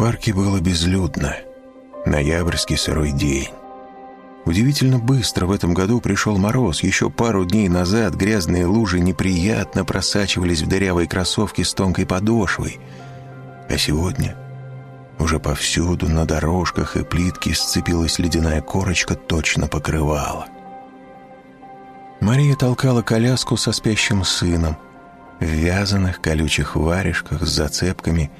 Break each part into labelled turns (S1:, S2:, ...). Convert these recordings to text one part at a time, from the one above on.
S1: парке было безлюдно. Ноябрьский сырой день. Удивительно быстро в этом году пришел мороз. Еще пару дней назад грязные лужи неприятно просачивались в дырявые кроссовки с тонкой подошвой. А сегодня уже повсюду на дорожках и плитке сцепилась ледяная корочка, точно покрывала. Мария толкала коляску со спящим сыном в вязаных колючих варежках с зацепками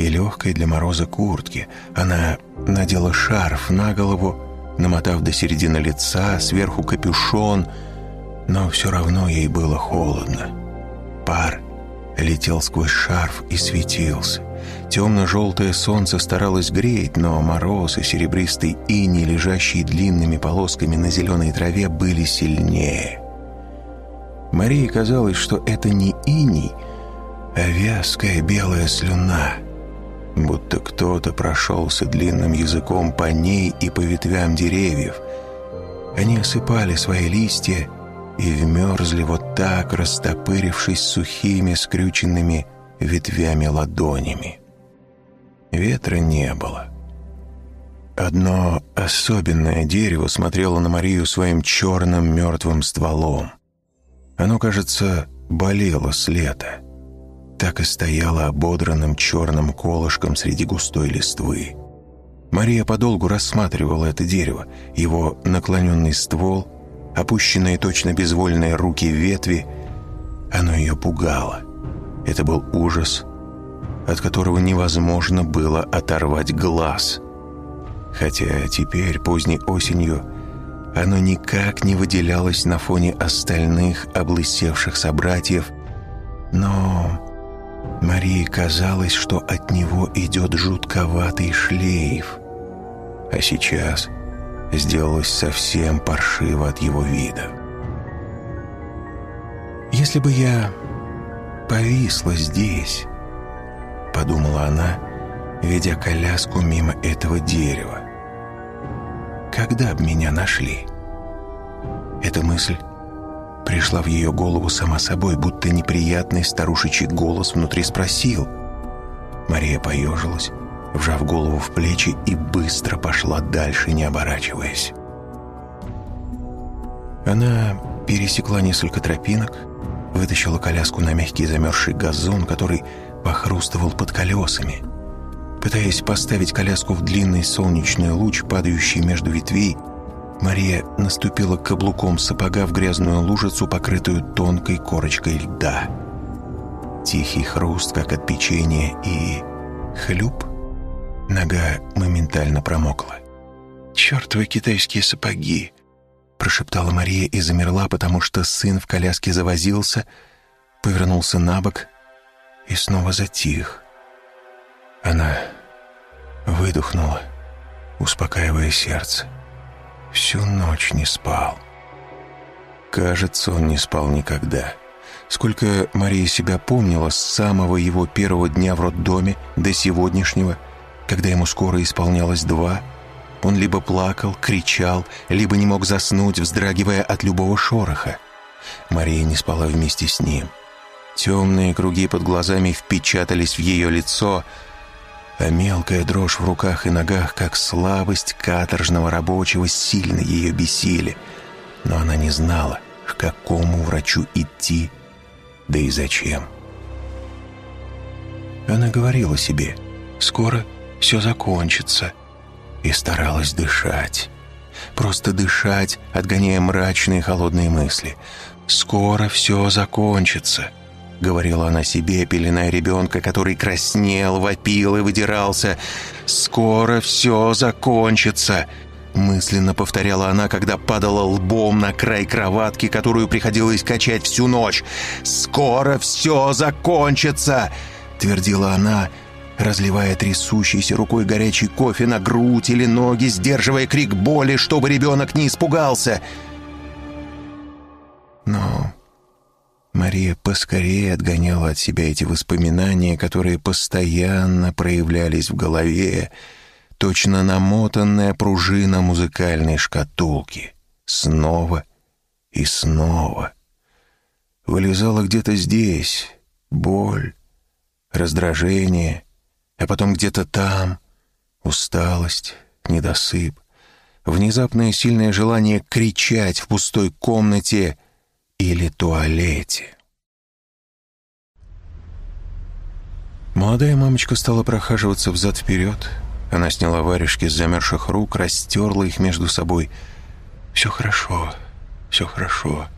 S1: и легкой для мороза куртке. Она надела шарф на голову, намотав до середины лица, сверху капюшон, но все равно ей было холодно. Пар летел сквозь шарф и светился. Темно-желтое солнце старалось греть, но мороз и серебристый иней, лежащие длинными полосками на зеленой траве, были сильнее. Марии казалось, что это не иней, а вязкая белая слюна, будто кто-то прошелся длинным языком по ней и по ветвям деревьев. Они осыпали свои листья и вмерзли вот так, растопырившись сухими скрюченными ветвями ладонями. Ветра не было. Одно особенное дерево смотрело на Марию своим черным мертвым стволом. Оно, кажется, болело с лета. Так и стояло ободранным черным колышком среди густой листвы. Мария подолгу рассматривала это дерево, его наклоненный ствол, опущенные точно безвольные руки ветви. Оно ее пугало. Это был ужас от которого невозможно было оторвать глаз. Хотя теперь, поздней осенью, оно никак не выделялось на фоне остальных облысевших собратьев, но Марии казалось, что от него идет жутковатый шлейф. А сейчас сделалось совсем паршиво от его вида. «Если бы я повисла здесь», — подумала она, ведя коляску мимо этого дерева. «Когда б меня нашли?» Эта мысль пришла в ее голову сама собой, будто неприятный старушечий голос внутри спросил. Мария поежилась, вжав голову в плечи и быстро пошла дальше, не оборачиваясь. Она пересекла несколько тропинок, вытащила коляску на мягкий замерзший газон, который похрустывал под колесами. Пытаясь поставить коляску в длинный солнечный луч, падающий между ветвей, Мария наступила каблуком сапога в грязную лужицу, покрытую тонкой корочкой льда. Тихий хруст, как от печенья, и хлюп. Нога моментально промокла. «Чертовы китайские сапоги!» прошептала Мария и замерла, потому что сын в коляске завозился, повернулся на бок и снова затих. Она выдохнула, успокаивая сердце. Всю ночь не спал. Кажется, он не спал никогда. Сколько Мария себя помнила с самого его первого дня в роддоме до сегодняшнего, когда ему скоро исполнялось два, он либо плакал, кричал, либо не мог заснуть, вздрагивая от любого шороха. Мария не спала вместе с ним — Темные круги под глазами впечатались в ее лицо, а мелкая дрожь в руках и ногах, как слабость каторжного рабочего, сильно ее бесили. Но она не знала, к какому врачу идти, да и зачем. Она говорила себе, скоро все закончится, и старалась дышать. Просто дышать, отгоняя мрачные холодные мысли. «Скоро все закончится», — говорила она себе, пеленая ребенка, который краснел, вопил и выдирался. «Скоро все закончится!» Мысленно повторяла она, когда падала лбом на край кроватки, которую приходилось качать всю ночь. «Скоро все закончится!» Твердила она, разливая трясущейся рукой горячий кофе на грудь или ноги, сдерживая крик боли, чтобы ребенок не испугался. Но Мария поскорее отгоняла от себя эти воспоминания, которые постоянно проявлялись в голове, точно намотанная пружина музыкальной шкатулки. Снова и снова. Вылезала где-то здесь боль, раздражение, а потом где-то там усталость, недосып, внезапное сильное желание кричать в пустой комнате или туалете. Молодая мамочка стала прохаживаться взад-вперед. Она сняла варежки с замерзших рук, растерла их между собой. «Все хорошо, все хорошо.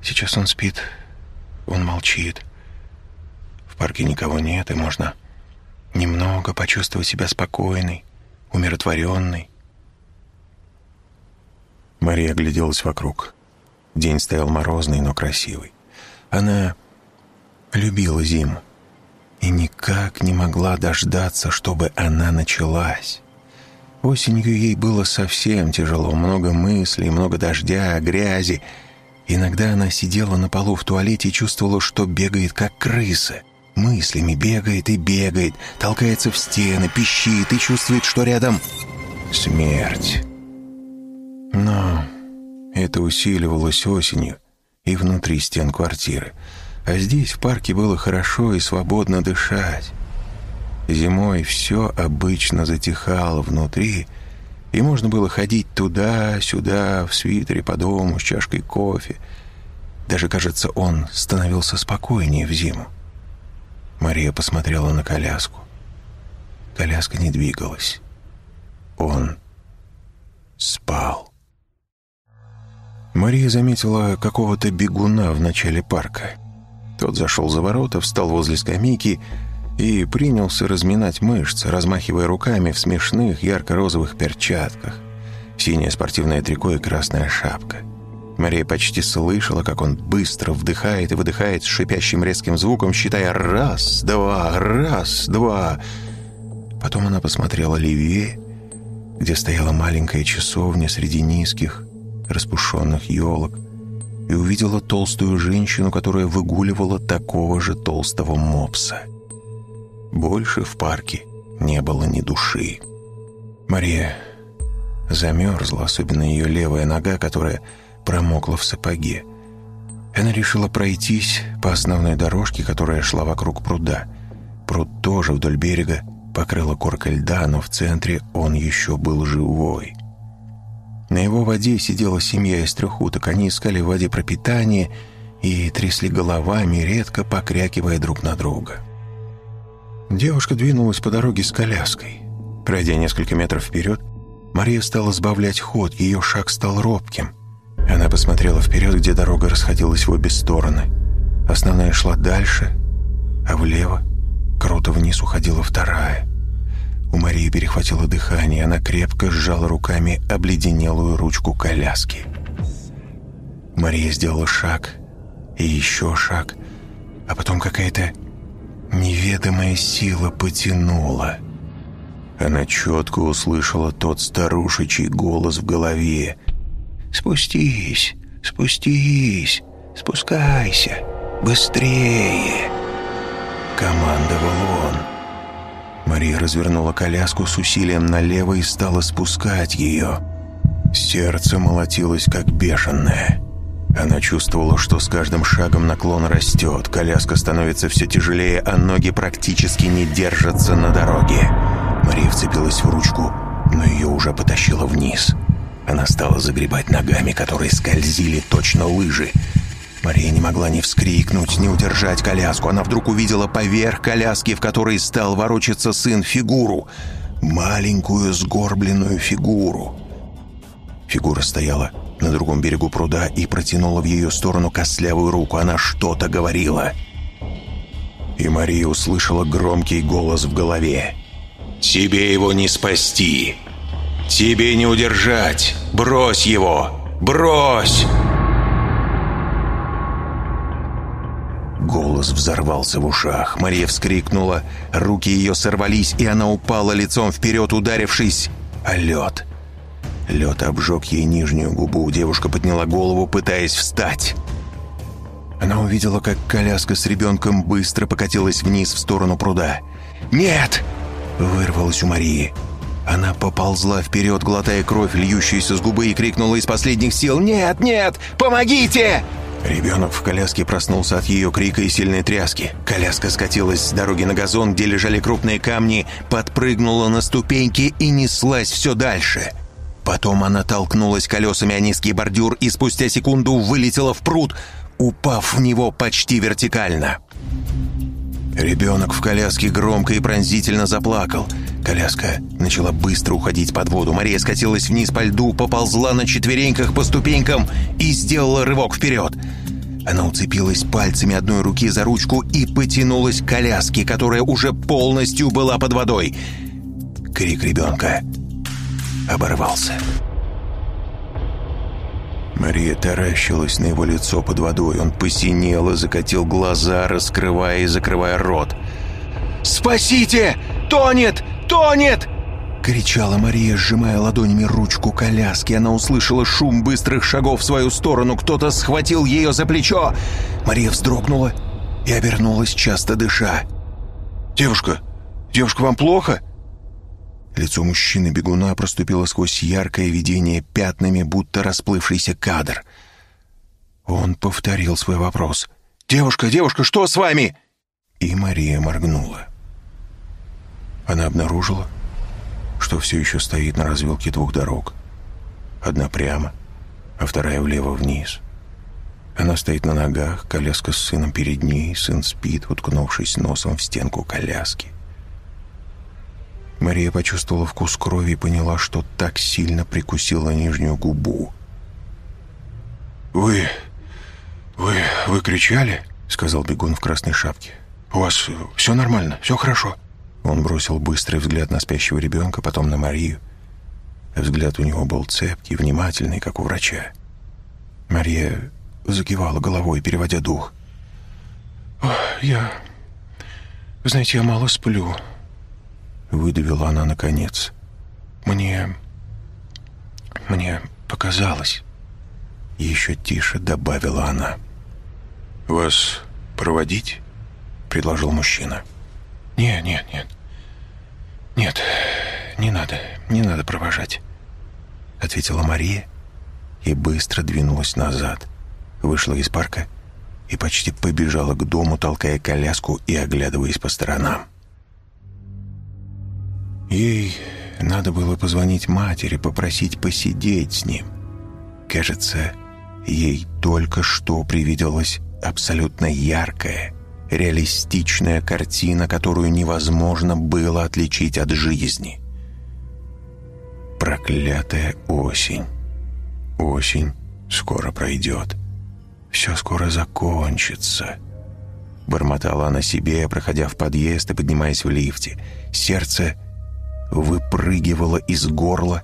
S1: Сейчас он спит, он молчит. В парке никого нет, и можно немного почувствовать себя спокойной, умиротворенной. Мария огляделась вокруг. День стоял морозный, но красивый. Она любила зиму и никак не могла дождаться, чтобы она началась. Осенью ей было совсем тяжело, много мыслей, много дождя, грязи. Иногда она сидела на полу в туалете и чувствовала, что бегает, как крыса. Мыслями бегает и бегает, толкается в стены, пищит и чувствует, что рядом смерть. Но это усиливалось осенью и внутри стен квартиры. А здесь в парке было хорошо и свободно дышать. Зимой все обычно затихало внутри, и можно было ходить туда-сюда в свитере по дому с чашкой кофе. Даже, кажется, он становился спокойнее в зиму. Мария посмотрела на коляску. Коляска не двигалась. Он спал. Мария заметила какого-то бегуна в начале парка. Тот зашел за ворота, встал возле скамейки и принялся разминать мышцы, размахивая руками в смешных ярко-розовых перчатках. Синяя спортивная трико и красная шапка — Мария почти слышала, как он быстро вдыхает и выдыхает с шипящим резким звуком, считая «раз, два, раз, два». Потом она посмотрела левее, где стояла маленькая часовня среди низких, распушенных елок, и увидела толстую женщину, которая выгуливала такого же толстого мопса. Больше в парке не было ни души. Мария замерзла, особенно ее левая нога, которая промокла в сапоге. Она решила пройтись по основной дорожке, которая шла вокруг пруда. Пруд тоже вдоль берега покрыла корка льда, но в центре он еще был живой. На его воде сидела семья из трех уток. Они искали в воде пропитание и трясли головами, редко покрякивая друг на друга. Девушка двинулась по дороге с коляской. Пройдя несколько метров вперед, Мария стала сбавлять ход, ее шаг стал робким – она посмотрела вперед, где дорога расходилась в обе стороны. Основная шла дальше, а влево, круто вниз, уходила вторая. У Марии перехватило дыхание, она крепко сжала руками обледенелую ручку коляски. Мария сделала шаг и еще шаг, а потом какая-то неведомая сила потянула. Она четко услышала тот старушечий голос в голове — «Спустись, спустись, спускайся, быстрее!» Командовал он. Мария развернула коляску с усилием налево и стала спускать ее. Сердце молотилось, как бешеное. Она чувствовала, что с каждым шагом наклон растет, коляска становится все тяжелее, а ноги практически не держатся на дороге. Мария вцепилась в ручку, но ее уже потащило вниз. Она стала загребать ногами, которые скользили точно лыжи. Мария не могла ни вскрикнуть, ни удержать коляску. Она вдруг увидела поверх коляски, в которой стал ворочаться сын, фигуру. Маленькую сгорбленную фигуру. Фигура стояла на другом берегу пруда и протянула в ее сторону костлявую руку. Она что-то говорила. И Мария услышала громкий голос в голове. «Тебе его не спасти!» «Тебе не удержать! Брось его! Брось!» Голос взорвался в ушах. Мария вскрикнула. Руки ее сорвались, и она упала лицом вперед, ударившись о лед. Лед обжег ей нижнюю губу. Девушка подняла голову, пытаясь встать. Она увидела, как коляска с ребенком быстро покатилась вниз в сторону пруда. «Нет!» — вырвалась у Марии. Она поползла вперед, глотая кровь, льющуюся с губы, и крикнула из последних сил «Нет, нет! Помогите!» Ребенок в коляске проснулся от ее крика и сильной тряски. Коляска скатилась с дороги на газон, где лежали крупные камни, подпрыгнула на ступеньки и неслась все дальше. Потом она толкнулась колесами о низкий бордюр и спустя секунду вылетела в пруд, упав в него почти вертикально. Ребенок в коляске громко и пронзительно заплакал. Коляска начала быстро уходить под воду. Мария скатилась вниз по льду, поползла на четвереньках по ступенькам и сделала рывок вперед. Она уцепилась пальцами одной руки за ручку и потянулась к коляске, которая уже полностью была под водой. Крик ребенка оборвался. Мария таращилась на его лицо под водой. Он посинел и закатил глаза, раскрывая и закрывая рот. «Спасите! Тонет! Тонет!» Кричала Мария, сжимая ладонями ручку коляски. Она услышала шум быстрых шагов в свою сторону. Кто-то схватил ее за плечо. Мария вздрогнула и обернулась, часто дыша. «Девушка! Девушка, вам плохо?» Лицо мужчины-бегуна проступило сквозь яркое видение пятнами, будто расплывшийся кадр. Он повторил свой вопрос. «Девушка, девушка, что с вами?» И Мария моргнула. Она обнаружила, что все еще стоит на развилке двух дорог. Одна прямо, а вторая влево-вниз. Она стоит на ногах, коляска с сыном перед ней, сын спит, уткнувшись носом в стенку коляски. Мария почувствовала вкус крови и поняла, что так сильно прикусила нижнюю губу. «Вы... вы... вы кричали?» — сказал бегун в красной шапке. «У вас все нормально, все хорошо?» Он бросил быстрый взгляд на спящего ребенка, потом на Марию. Взгляд у него был цепкий, внимательный, как у врача. Мария закивала головой, переводя дух. «Я... знаете, я мало сплю», Выдавила она наконец. «Мне... мне показалось». Еще тише добавила она. «Вас проводить?» Предложил мужчина. «Нет, нет, нет. Нет, не надо, не надо провожать», ответила Мария и быстро двинулась назад. Вышла из парка и почти побежала к дому, толкая коляску и оглядываясь по сторонам. Ей надо было позвонить матери, попросить посидеть с ним. Кажется, ей только что привиделась абсолютно яркая, реалистичная картина, которую невозможно было отличить от жизни. Проклятая осень. Осень скоро пройдет. Все скоро закончится. Бормотала она себе, проходя в подъезд и поднимаясь в лифте. Сердце выпрыгивала из горла,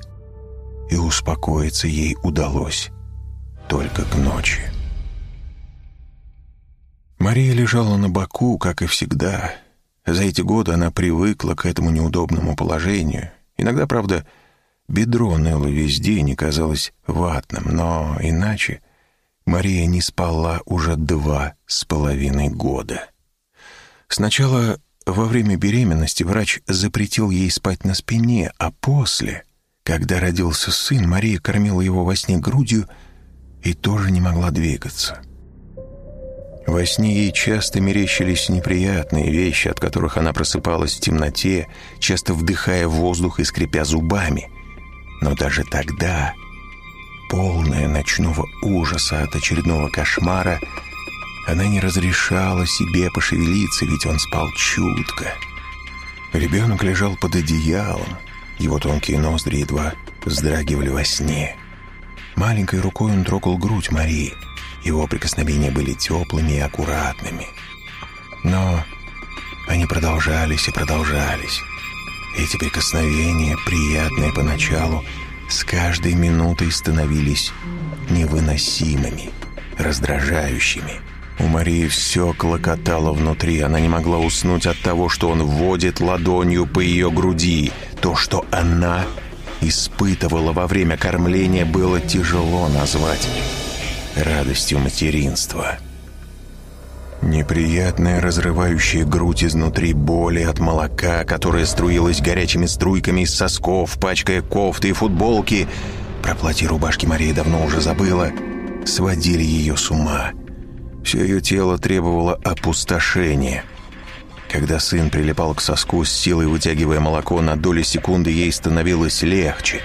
S1: и успокоиться ей удалось только к ночи. Мария лежала на боку, как и всегда. За эти годы она привыкла к этому неудобному положению. Иногда, правда, бедро ныло везде и не казалось ватным, но иначе Мария не спала уже два с половиной года. Сначала во время беременности врач запретил ей спать на спине, а после, когда родился сын, Мария кормила его во сне грудью и тоже не могла двигаться. Во сне ей часто мерещились неприятные вещи, от которых она просыпалась в темноте, часто вдыхая воздух и скрипя зубами. Но даже тогда, полная ночного ужаса от очередного кошмара, она не разрешала себе пошевелиться, ведь он спал чутко. Ребенок лежал под одеялом, его тонкие ноздри едва вздрагивали во сне. Маленькой рукой он трогал грудь Марии. Его прикосновения были теплыми и аккуратными. Но они продолжались и продолжались. Эти прикосновения, приятные поначалу, с каждой минутой становились невыносимыми, раздражающими. У Марии все клокотало внутри. Она не могла уснуть от того, что он вводит ладонью по ее груди. То, что она испытывала во время кормления, было тяжело назвать радостью материнства. Неприятная, разрывающая грудь изнутри боли от молока, которое струилось горячими струйками из сосков, пачкая кофты и футболки. Про платье рубашки Мария давно уже забыла. Сводили ее с ума. Все ее тело требовало опустошения. Когда сын прилипал к соску с силой вытягивая молоко, на доли секунды ей становилось легче.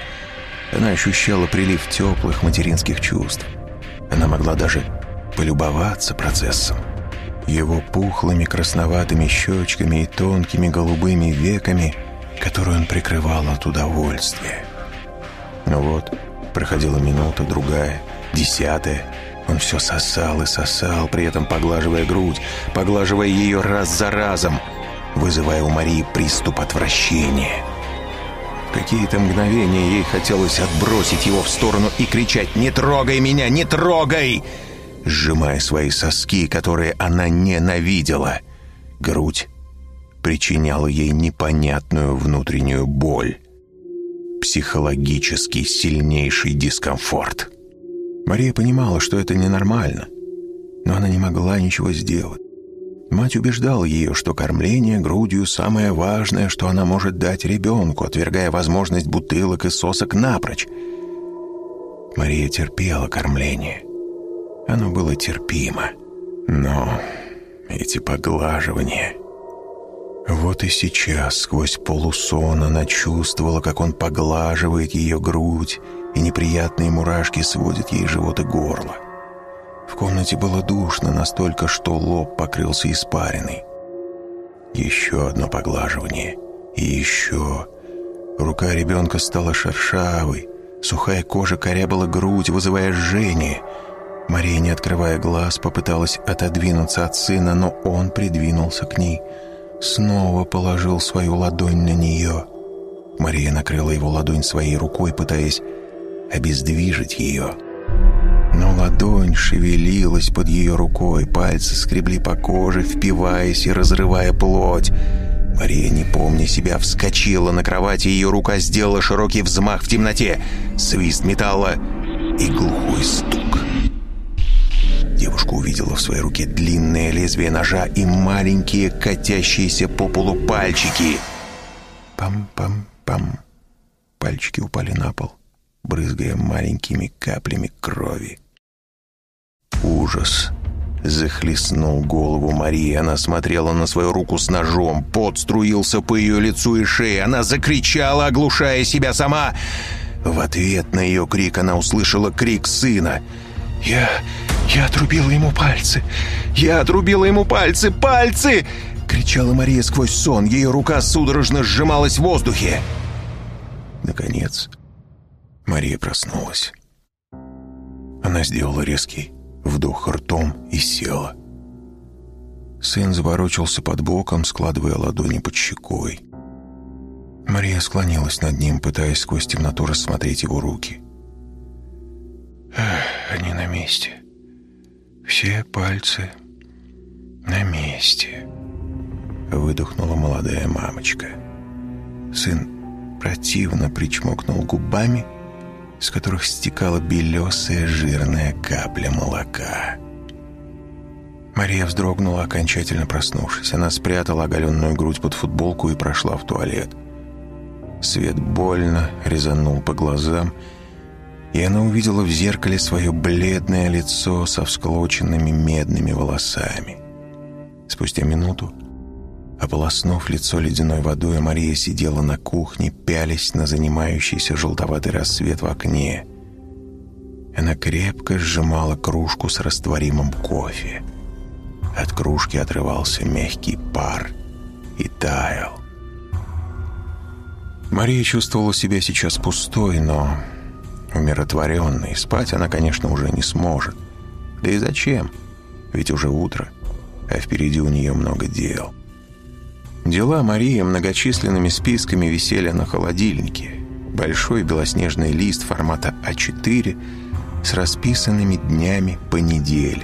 S1: Она ощущала прилив теплых материнских чувств. Она могла даже полюбоваться процессом его пухлыми красноватыми щечками и тонкими голубыми веками, которые он прикрывал от удовольствия. Но вот, проходила минута, другая, десятая. Он все сосал и сосал, при этом поглаживая грудь, поглаживая ее раз за разом, вызывая у Марии приступ отвращения. Какие-то мгновения ей хотелось отбросить его в сторону и кричать «Не трогай меня! Не трогай!» сжимая свои соски, которые она ненавидела. Грудь причиняла ей непонятную внутреннюю боль. Психологический сильнейший дискомфорт. Мария понимала, что это ненормально, но она не могла ничего сделать. Мать убеждала ее, что кормление грудью – самое важное, что она может дать ребенку, отвергая возможность бутылок и сосок напрочь. Мария терпела кормление – оно было терпимо. Но эти поглаживания... Вот и сейчас, сквозь полусон, она чувствовала, как он поглаживает ее грудь, и неприятные мурашки сводят ей живот и горло. В комнате было душно, настолько, что лоб покрылся испариной. Еще одно поглаживание. И еще... Рука ребенка стала шершавой, сухая кожа корябала грудь, вызывая жжение — Мария, не открывая глаз, попыталась отодвинуться от сына, но он придвинулся к ней. Снова положил свою ладонь на нее. Мария накрыла его ладонь своей рукой, пытаясь обездвижить ее. Но ладонь шевелилась под ее рукой, пальцы скребли по коже, впиваясь и разрывая плоть. Мария, не помня себя, вскочила на кровати, ее рука сделала широкий взмах в темноте. Свист металла и глухой стук. Девушка увидела в своей руке длинное лезвие ножа и маленькие катящиеся по полу пальчики. Пам-пам-пам. Пальчики упали на пол, брызгая маленькими каплями крови. Ужас захлестнул голову Марии. Она смотрела на свою руку с ножом. Пот струился по ее лицу и шее. Она закричала, оглушая себя сама. В ответ на ее крик она услышала крик сына. «Я... я отрубила ему пальцы! Я отрубила ему пальцы! Пальцы!» Кричала Мария сквозь сон. Ее рука судорожно сжималась в воздухе. Наконец, Мария проснулась. Она сделала резкий вдох ртом и села. Сын заворочился под боком, складывая ладони под щекой. Мария склонилась над ним, пытаясь сквозь темноту рассмотреть его руки. Они на месте. Все пальцы на месте. Выдохнула молодая мамочка. Сын противно причмокнул губами, с которых стекала белесая жирная капля молока. Мария вздрогнула, окончательно проснувшись. Она спрятала оголенную грудь под футболку и прошла в туалет. Свет больно резанул по глазам, и она увидела в зеркале свое бледное лицо со всклоченными медными волосами. Спустя минуту, ополоснув лицо ледяной водой, Мария сидела на кухне, пялясь на занимающийся желтоватый рассвет в окне. Она крепко сжимала кружку с растворимым кофе. От кружки отрывался мягкий пар и таял. Мария чувствовала себя сейчас пустой, но умиротворенной. Спать она, конечно, уже не сможет. Да и зачем? Ведь уже утро, а впереди у нее много дел. Дела Марии многочисленными списками висели на холодильнике. Большой белоснежный лист формата А4 с расписанными днями по неделе.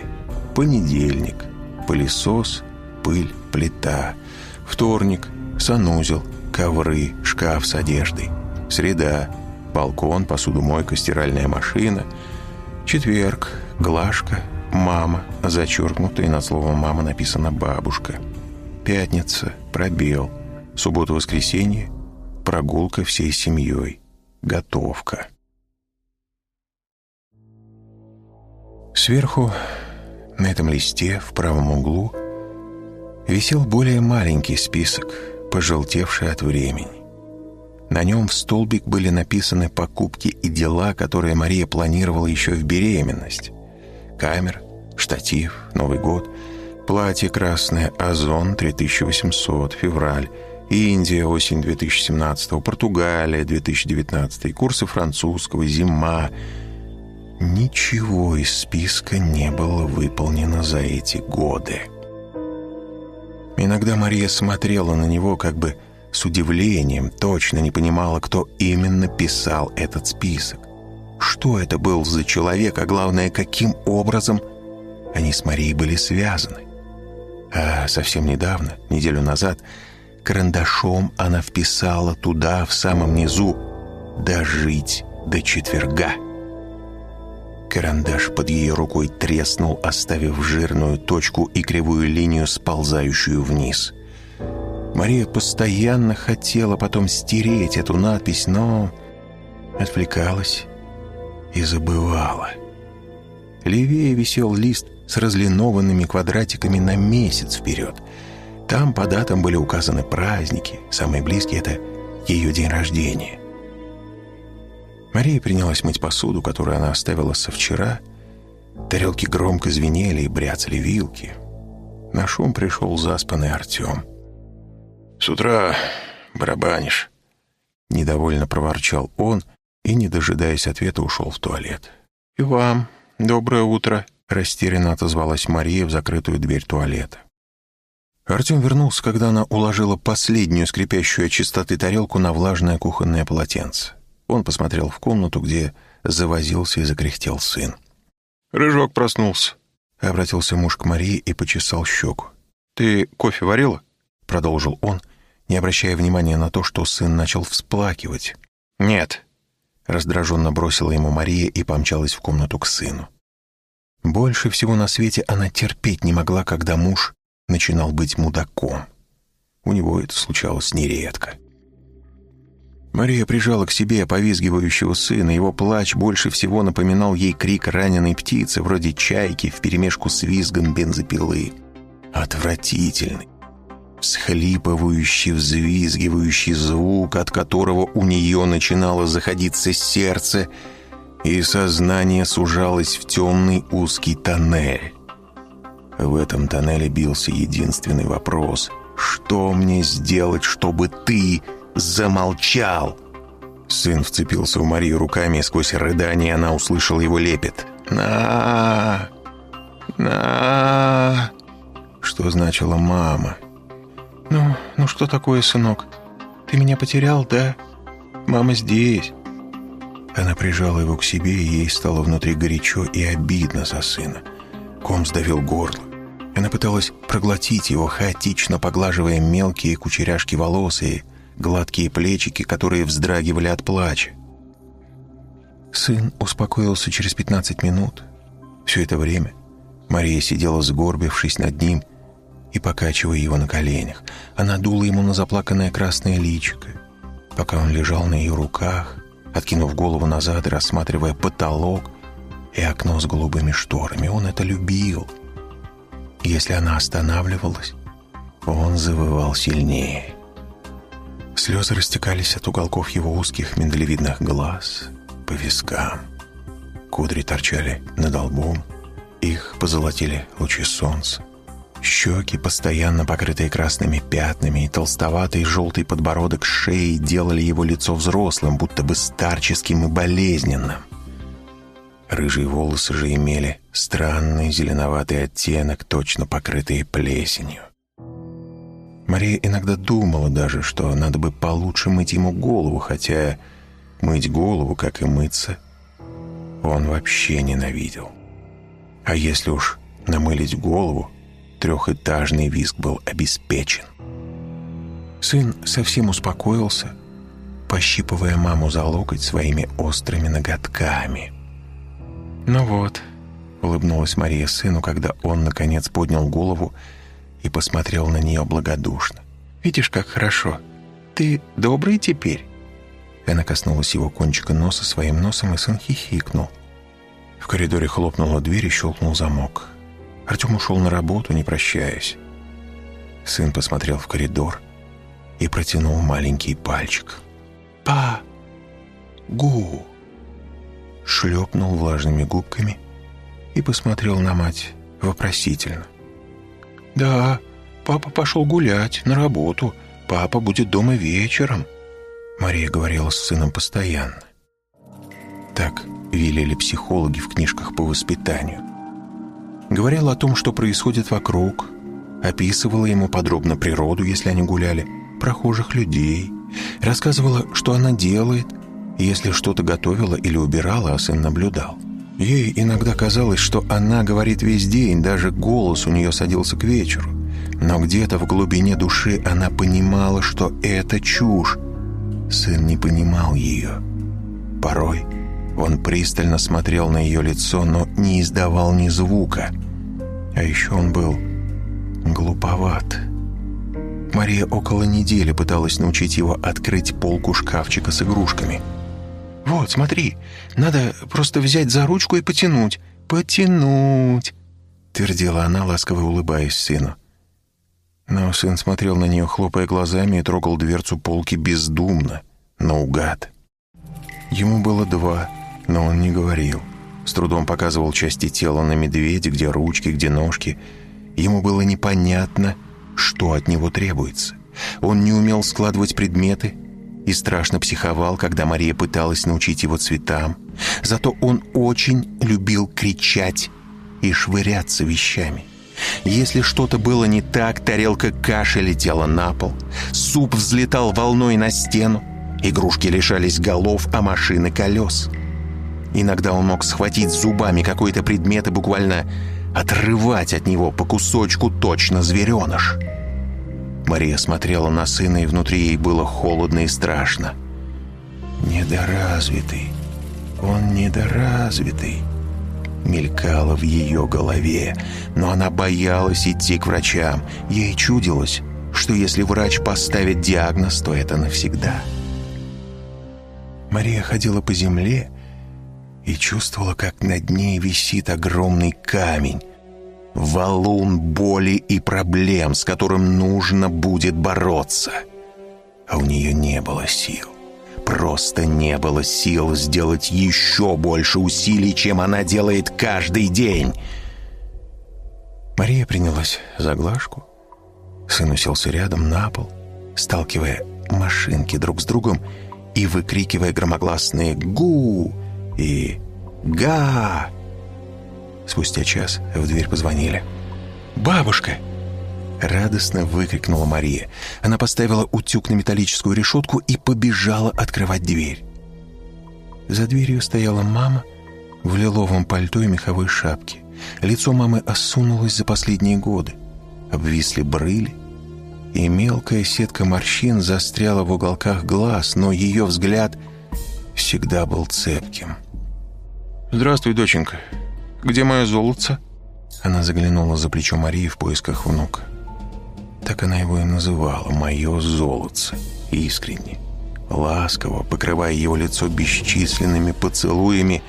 S1: Понедельник, пылесос, пыль, плита. Вторник, санузел, ковры, шкаф с одеждой. Среда, балкон, посудомойка, стиральная машина. Четверг, глажка, «мама», зачеркнуто, и над словом «мама» написано «бабушка». Пятница, пробел. Суббота-воскресенье, прогулка всей семьей. Готовка. Сверху, на этом листе, в правом углу, висел более маленький список, пожелтевший от времени. На нем в столбик были написаны покупки и дела, которые Мария планировала еще в беременность. Камер, штатив, Новый год, платье красное, Озон 3800, февраль, Индия, осень 2017, Португалия, 2019, курсы французского, зима. Ничего из списка не было выполнено за эти годы. Иногда Мария смотрела на него как бы с удивлением, точно не понимала, кто именно писал этот список. Что это был за человек, а главное, каким образом они с Марией были связаны. А совсем недавно, неделю назад, карандашом она вписала туда, в самом низу, «Дожить до четверга». Карандаш под ее рукой треснул, оставив жирную точку и кривую линию, сползающую вниз. Мария постоянно хотела потом стереть эту надпись, но отвлекалась и забывала. Левее висел лист с разлинованными квадратиками на месяц вперед. Там по датам были указаны праздники, самые близкие — это ее день рождения. Мария принялась мыть посуду, которую она оставила со вчера. Тарелки громко звенели и бряцали вилки. На шум пришел заспанный Артем. «С утра барабанишь», — недовольно проворчал он и, не дожидаясь ответа, ушел в туалет. «И вам доброе утро», — растерянно отозвалась Мария в закрытую дверь туалета. Артем вернулся, когда она уложила последнюю скрипящую от чистоты тарелку на влажное кухонное полотенце. Он посмотрел в комнату, где завозился и закряхтел сын. «Рыжок проснулся», — обратился муж к Марии и почесал щеку. «Ты кофе варила?» — продолжил он, не обращая внимания на то, что сын начал всплакивать. «Нет», — раздраженно бросила ему Мария и помчалась в комнату к сыну. Больше всего на свете она терпеть не могла, когда муж начинал быть мудаком. У него это случалось нередко. Мария прижала к себе повизгивающего сына. Его плач больше всего напоминал ей крик раненой птицы, вроде чайки, вперемешку с визгом бензопилы. Отвратительный, всхлипывающий, взвизгивающий звук, от которого у нее начинало заходиться сердце, и сознание сужалось в темный узкий тоннель. В этом тоннеле бился единственный вопрос «Что мне сделать, чтобы ты замолчал?» Сын вцепился в Марию руками, и сквозь рыдание она услышала его лепет. «На! На!» Что значило «мама»? «Ну, ну что такое, сынок? Ты меня потерял, да? Мама здесь». Она прижала его к себе, и ей стало внутри горячо и обидно за сына. Ком сдавил горло. Она пыталась проглотить его, хаотично поглаживая мелкие кучеряшки волос и гладкие плечики, которые вздрагивали от плача. Сын успокоился через 15 минут. Все это время Мария сидела сгорбившись над ним и покачивая его на коленях. Она дула ему на заплаканное красное личико, пока он лежал на ее руках, откинув голову назад и рассматривая потолок и окно с голубыми шторами. Он это любил. Если она останавливалась, он завывал сильнее. Слезы растекались от уголков его узких миндалевидных глаз по вискам. Кудри торчали над лбом, их позолотили лучи солнца. Щеки, постоянно покрытые красными пятнами, и толстоватый желтый подбородок шеи делали его лицо взрослым, будто бы старческим и болезненным. Рыжие волосы же имели странный зеленоватый оттенок, точно покрытые плесенью. Мария иногда думала даже, что надо бы получше мыть ему голову, хотя мыть голову, как и мыться, он вообще ненавидел. А если уж намылить голову, трехэтажный виск был обеспечен. Сын совсем успокоился, пощипывая маму за локоть своими острыми ноготками. «Ну вот, — улыбнулась Мария сыну, когда он, наконец, поднял голову и посмотрел на нее благодушно. «Видишь, как хорошо. Ты добрый теперь?» Она коснулась его кончика носа своим носом, и сын хихикнул. В коридоре хлопнула дверь и щелкнул замок. Артем ушел на работу, не прощаясь. Сын посмотрел в коридор и протянул маленький пальчик. «Па! Гу!» Шлепнул влажными губками и посмотрел на мать вопросительно. «Да, папа пошел гулять, на работу. Папа будет дома вечером», Мария говорила с сыном постоянно. Так велели психологи в книжках по воспитанию. Говорила о том, что происходит вокруг, описывала ему подробно природу, если они гуляли, прохожих людей, рассказывала, что она делает, если что-то готовила или убирала, а сын наблюдал. Ей иногда казалось, что она говорит весь день, даже голос у нее садился к вечеру. Но где-то в глубине души она понимала, что это чушь. Сын не понимал ее. Порой он пристально смотрел на ее лицо, но не издавал ни звука. А еще он был глуповат. Мария около недели пыталась научить его открыть полку шкафчика с игрушками – «Вот, смотри, надо просто взять за ручку и потянуть. Потянуть!» Твердила она, ласково улыбаясь сыну. Но сын смотрел на нее, хлопая глазами, и трогал дверцу полки бездумно, наугад. Ему было два, но он не говорил. С трудом показывал части тела на медведе, где ручки, где ножки. Ему было непонятно, что от него требуется. Он не умел складывать предметы, и страшно психовал, когда Мария пыталась научить его цветам. Зато он очень любил кричать и швыряться вещами. Если что-то было не так, тарелка каши летела на пол, суп взлетал волной на стену, игрушки лишались голов, а машины колес. Иногда он мог схватить зубами какой-то предмет и буквально отрывать от него по кусочку точно звереныш. Мария смотрела на сына, и внутри ей было холодно и страшно. «Недоразвитый, он недоразвитый», мелькало в ее голове, но она боялась идти к врачам. Ей чудилось, что если врач поставит диагноз, то это навсегда. Мария ходила по земле и чувствовала, как над ней висит огромный камень, Валун боли и проблем, с которым нужно будет бороться. А у нее не было сил. Просто не было сил сделать еще больше усилий, чем она делает каждый день. Мария принялась за глажку. Сын уселся рядом на пол, сталкивая машинки друг с другом и выкрикивая громогласные «гу» и «га». Спустя час в дверь позвонили. «Бабушка!» Радостно выкрикнула Мария. Она поставила утюг на металлическую решетку и побежала открывать дверь. За дверью стояла мама в лиловом пальто и меховой шапке. Лицо мамы осунулось за последние годы. Обвисли брыли, и мелкая сетка морщин застряла в уголках глаз, но ее взгляд всегда был цепким. «Здравствуй, доченька. Где мое золотце?» Она заглянула за плечо Марии в поисках внука. Так она его и называла «моё золотце». Искренне, ласково, покрывая его лицо бесчисленными поцелуями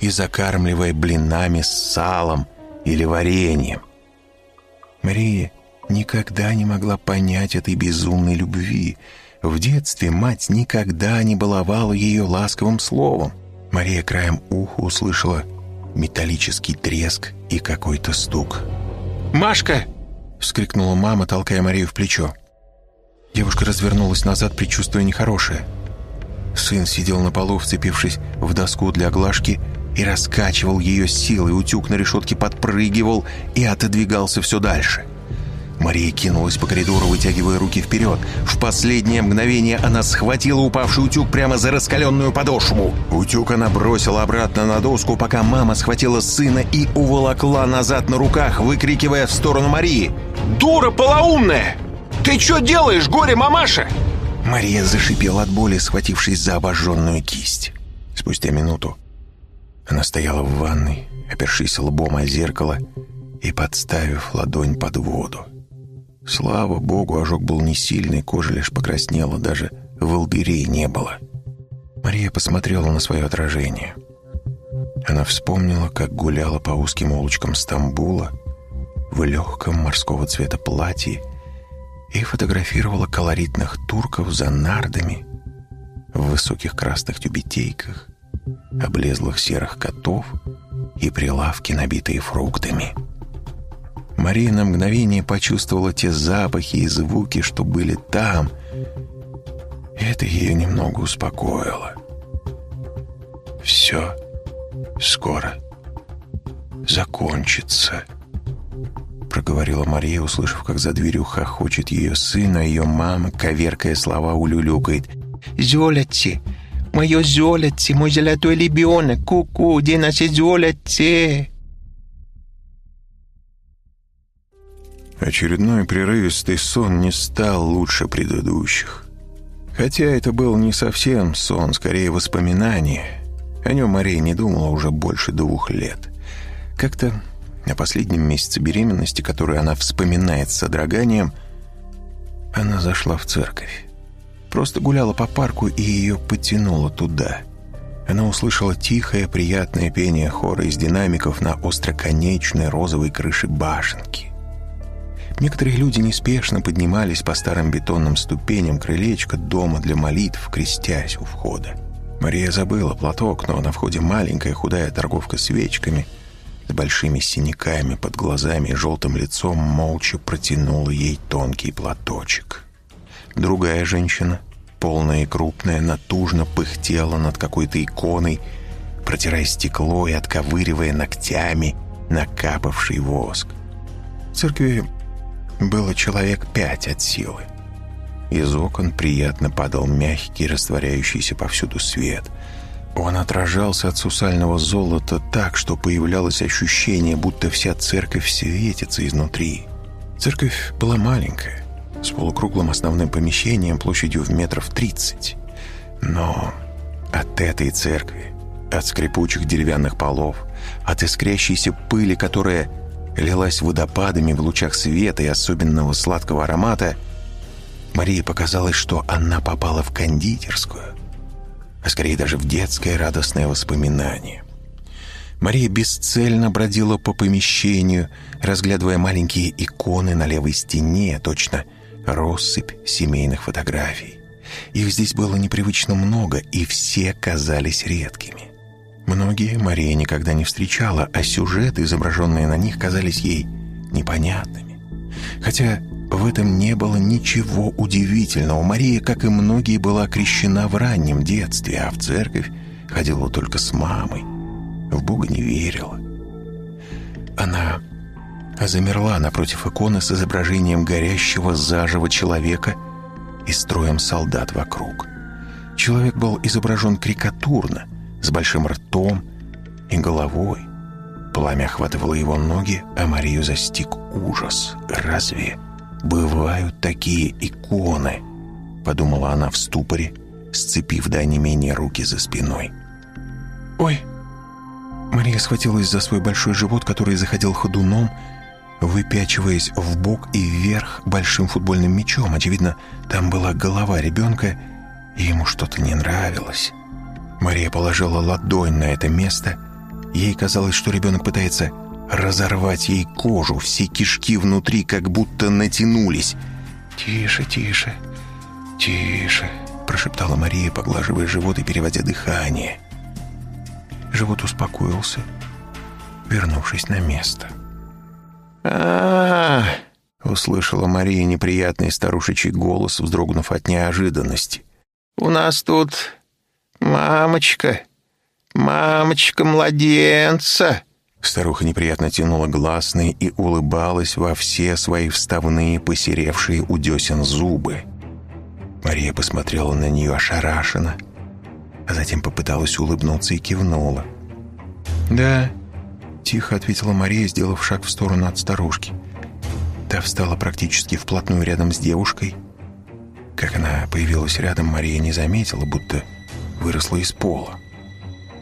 S1: и закармливая блинами с салом или вареньем. Мария никогда не могла понять этой безумной любви. В детстве мать никогда не баловала ее ласковым словом. Мария краем уха услышала металлический треск и какой-то стук. «Машка!» — вскрикнула мама, толкая Марию в плечо. Девушка развернулась назад, предчувствуя нехорошее. Сын сидел на полу, вцепившись в доску для глажки, и раскачивал ее силой. Утюг на решетке подпрыгивал и отодвигался все дальше. Мария кинулась по коридору, вытягивая руки вперед. В последнее мгновение она схватила упавший утюг прямо за раскаленную подошву. Утюг она бросила обратно на доску, пока мама схватила сына и уволокла назад на руках, выкрикивая в сторону Марии. «Дура полоумная! Ты что делаешь, горе-мамаша?» Мария зашипела от боли, схватившись за обожженную кисть. Спустя минуту Она стояла в ванной, опершись лбом о зеркало и подставив ладонь под воду. Слава богу, ожог был не сильный, кожа лишь покраснела, даже волдырей не было. Мария посмотрела на свое отражение. Она вспомнила, как гуляла по узким улочкам Стамбула в легком морского цвета платье и фотографировала колоритных турков за нардами в высоких красных тюбетейках, облезлых серых котов и прилавки, набитые фруктами. Мария на мгновение почувствовала те запахи и звуки, что были там, это ее немного успокоило. Все скоро закончится. Проговорила Мария, услышав, как за дверью хохочет ее сын, а ее мама, коверкая слова, улюлюкает. «Золотце! Мое золотце! Мой золотой лебенок! Ку-ку! Где наше золотце?» Очередной прерывистый сон не стал лучше предыдущих. Хотя это был не совсем сон, скорее воспоминание. О нем Мария не думала уже больше двух лет. Как-то на последнем месяце беременности, которую она вспоминает с содроганием, она зашла в церковь. Просто гуляла по парку, и ее потянуло туда. Она услышала тихое, приятное пение хора из динамиков на остроконечной розовой крыше башенки. Некоторые люди неспешно поднимались по старым бетонным ступеням крылечка дома для молитв, крестясь у входа. Мария забыла платок, но на входе маленькая худая торговка свечками с большими синяками под глазами и желтым лицом молча протянула ей тонкий платочек. Другая женщина, полная и крупная, натужно пыхтела над какой-то иконой, протирая стекло и отковыривая ногтями накапавший воск. В церкви было человек пять от силы. Из окон приятно падал мягкий, растворяющийся повсюду свет. Он отражался от сусального золота так, что появлялось ощущение, будто вся церковь светится изнутри. Церковь была маленькая, с полукруглым основным помещением площадью в метров тридцать. Но от этой церкви, от скрипучих деревянных полов, от искрящейся пыли, которая лилась водопадами в лучах света и особенного сладкого аромата – Марии показалось, что она попала в кондитерскую, а скорее даже в детское радостное воспоминание. Мария бесцельно бродила по помещению, разглядывая маленькие иконы на левой стене, точно россыпь семейных фотографий. Их здесь было непривычно много, и все казались редкими. Многие Мария никогда не встречала, а сюжеты, изображенные на них, казались ей непонятными. Хотя в этом не было ничего удивительного. Мария, как и многие, была крещена в раннем детстве, а в церковь ходила только с мамой. В Бога не верила. Она замерла напротив иконы с изображением горящего заживо человека и строем солдат вокруг. Человек был изображен карикатурно, с большим ртом и головой. Пламя охватывало его ноги, а Марию застиг ужас. Разве «Бывают такие иконы», — подумала она в ступоре, сцепив до менее руки за спиной. «Ой!» Мария схватилась за свой большой живот, который заходил ходуном, выпячиваясь в бок и вверх большим футбольным мячом. Очевидно, там была голова ребенка, и ему что-то не нравилось. Мария положила ладонь на это место. Ей казалось, что ребенок пытается разорвать ей кожу, все кишки внутри как будто натянулись. «Тише, тише, тише», — прошептала Мария, поглаживая живот и переводя дыхание. Живот успокоился, вернувшись на место. а, -а, -а услышала Мария неприятный старушечий голос, вздрогнув от неожиданности. «У нас тут мамочка, мамочка-младенца!» Старуха неприятно тянула гласные и улыбалась во все свои вставные, посеревшие у десен зубы. Мария посмотрела на нее ошарашенно, а затем попыталась улыбнуться и кивнула. «Да», — тихо ответила Мария, сделав шаг в сторону от старушки. Та встала практически вплотную рядом с девушкой. Как она появилась рядом, Мария не заметила, будто выросла из пола.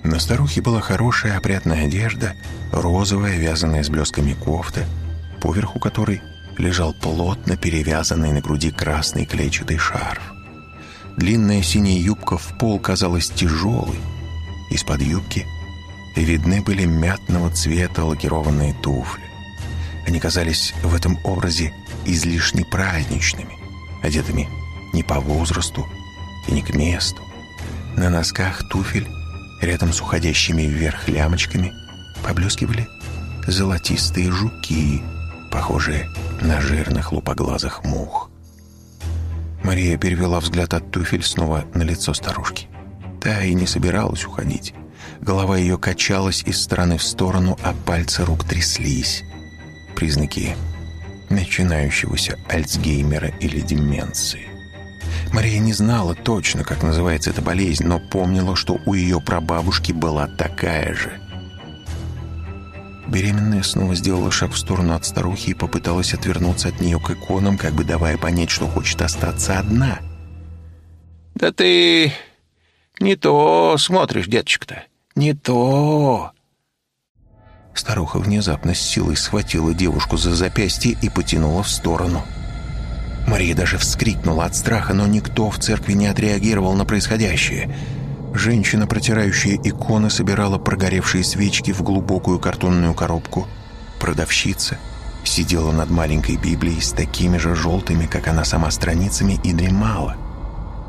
S1: На старухе была хорошая опрятная одежда, розовая, вязаная с блесками кофта, поверху которой лежал плотно перевязанный на груди красный клетчатый шарф. Длинная синяя юбка в пол казалась тяжелой. Из-под юбки видны были мятного цвета лакированные туфли. Они казались в этом образе излишне праздничными, одетыми не по возрасту и не к месту. На носках туфель, рядом с уходящими вверх лямочками, поблескивали золотистые жуки, похожие на жирных лупоглазых мух. Мария перевела взгляд от туфель снова на лицо старушки. Та и не собиралась уходить. Голова ее качалась из стороны в сторону, а пальцы рук тряслись признаки начинающегося Альцгеймера или деменции. Мария не знала точно, как называется эта болезнь, но помнила, что у ее прабабушки была такая же. Беременная снова сделала шаг в сторону от старухи и попыталась отвернуться от нее к иконам, как бы давая понять, что хочет остаться одна.
S2: «Да ты не то смотришь, деточка-то, не то!»
S1: Старуха внезапно с силой схватила девушку за запястье и потянула в сторону. Мария даже вскрикнула от страха, но никто в церкви не отреагировал на происходящее. Женщина, протирающая иконы, собирала прогоревшие свечки в глубокую картонную коробку. Продавщица сидела над маленькой Библией с такими же желтыми, как она сама, страницами и дремала.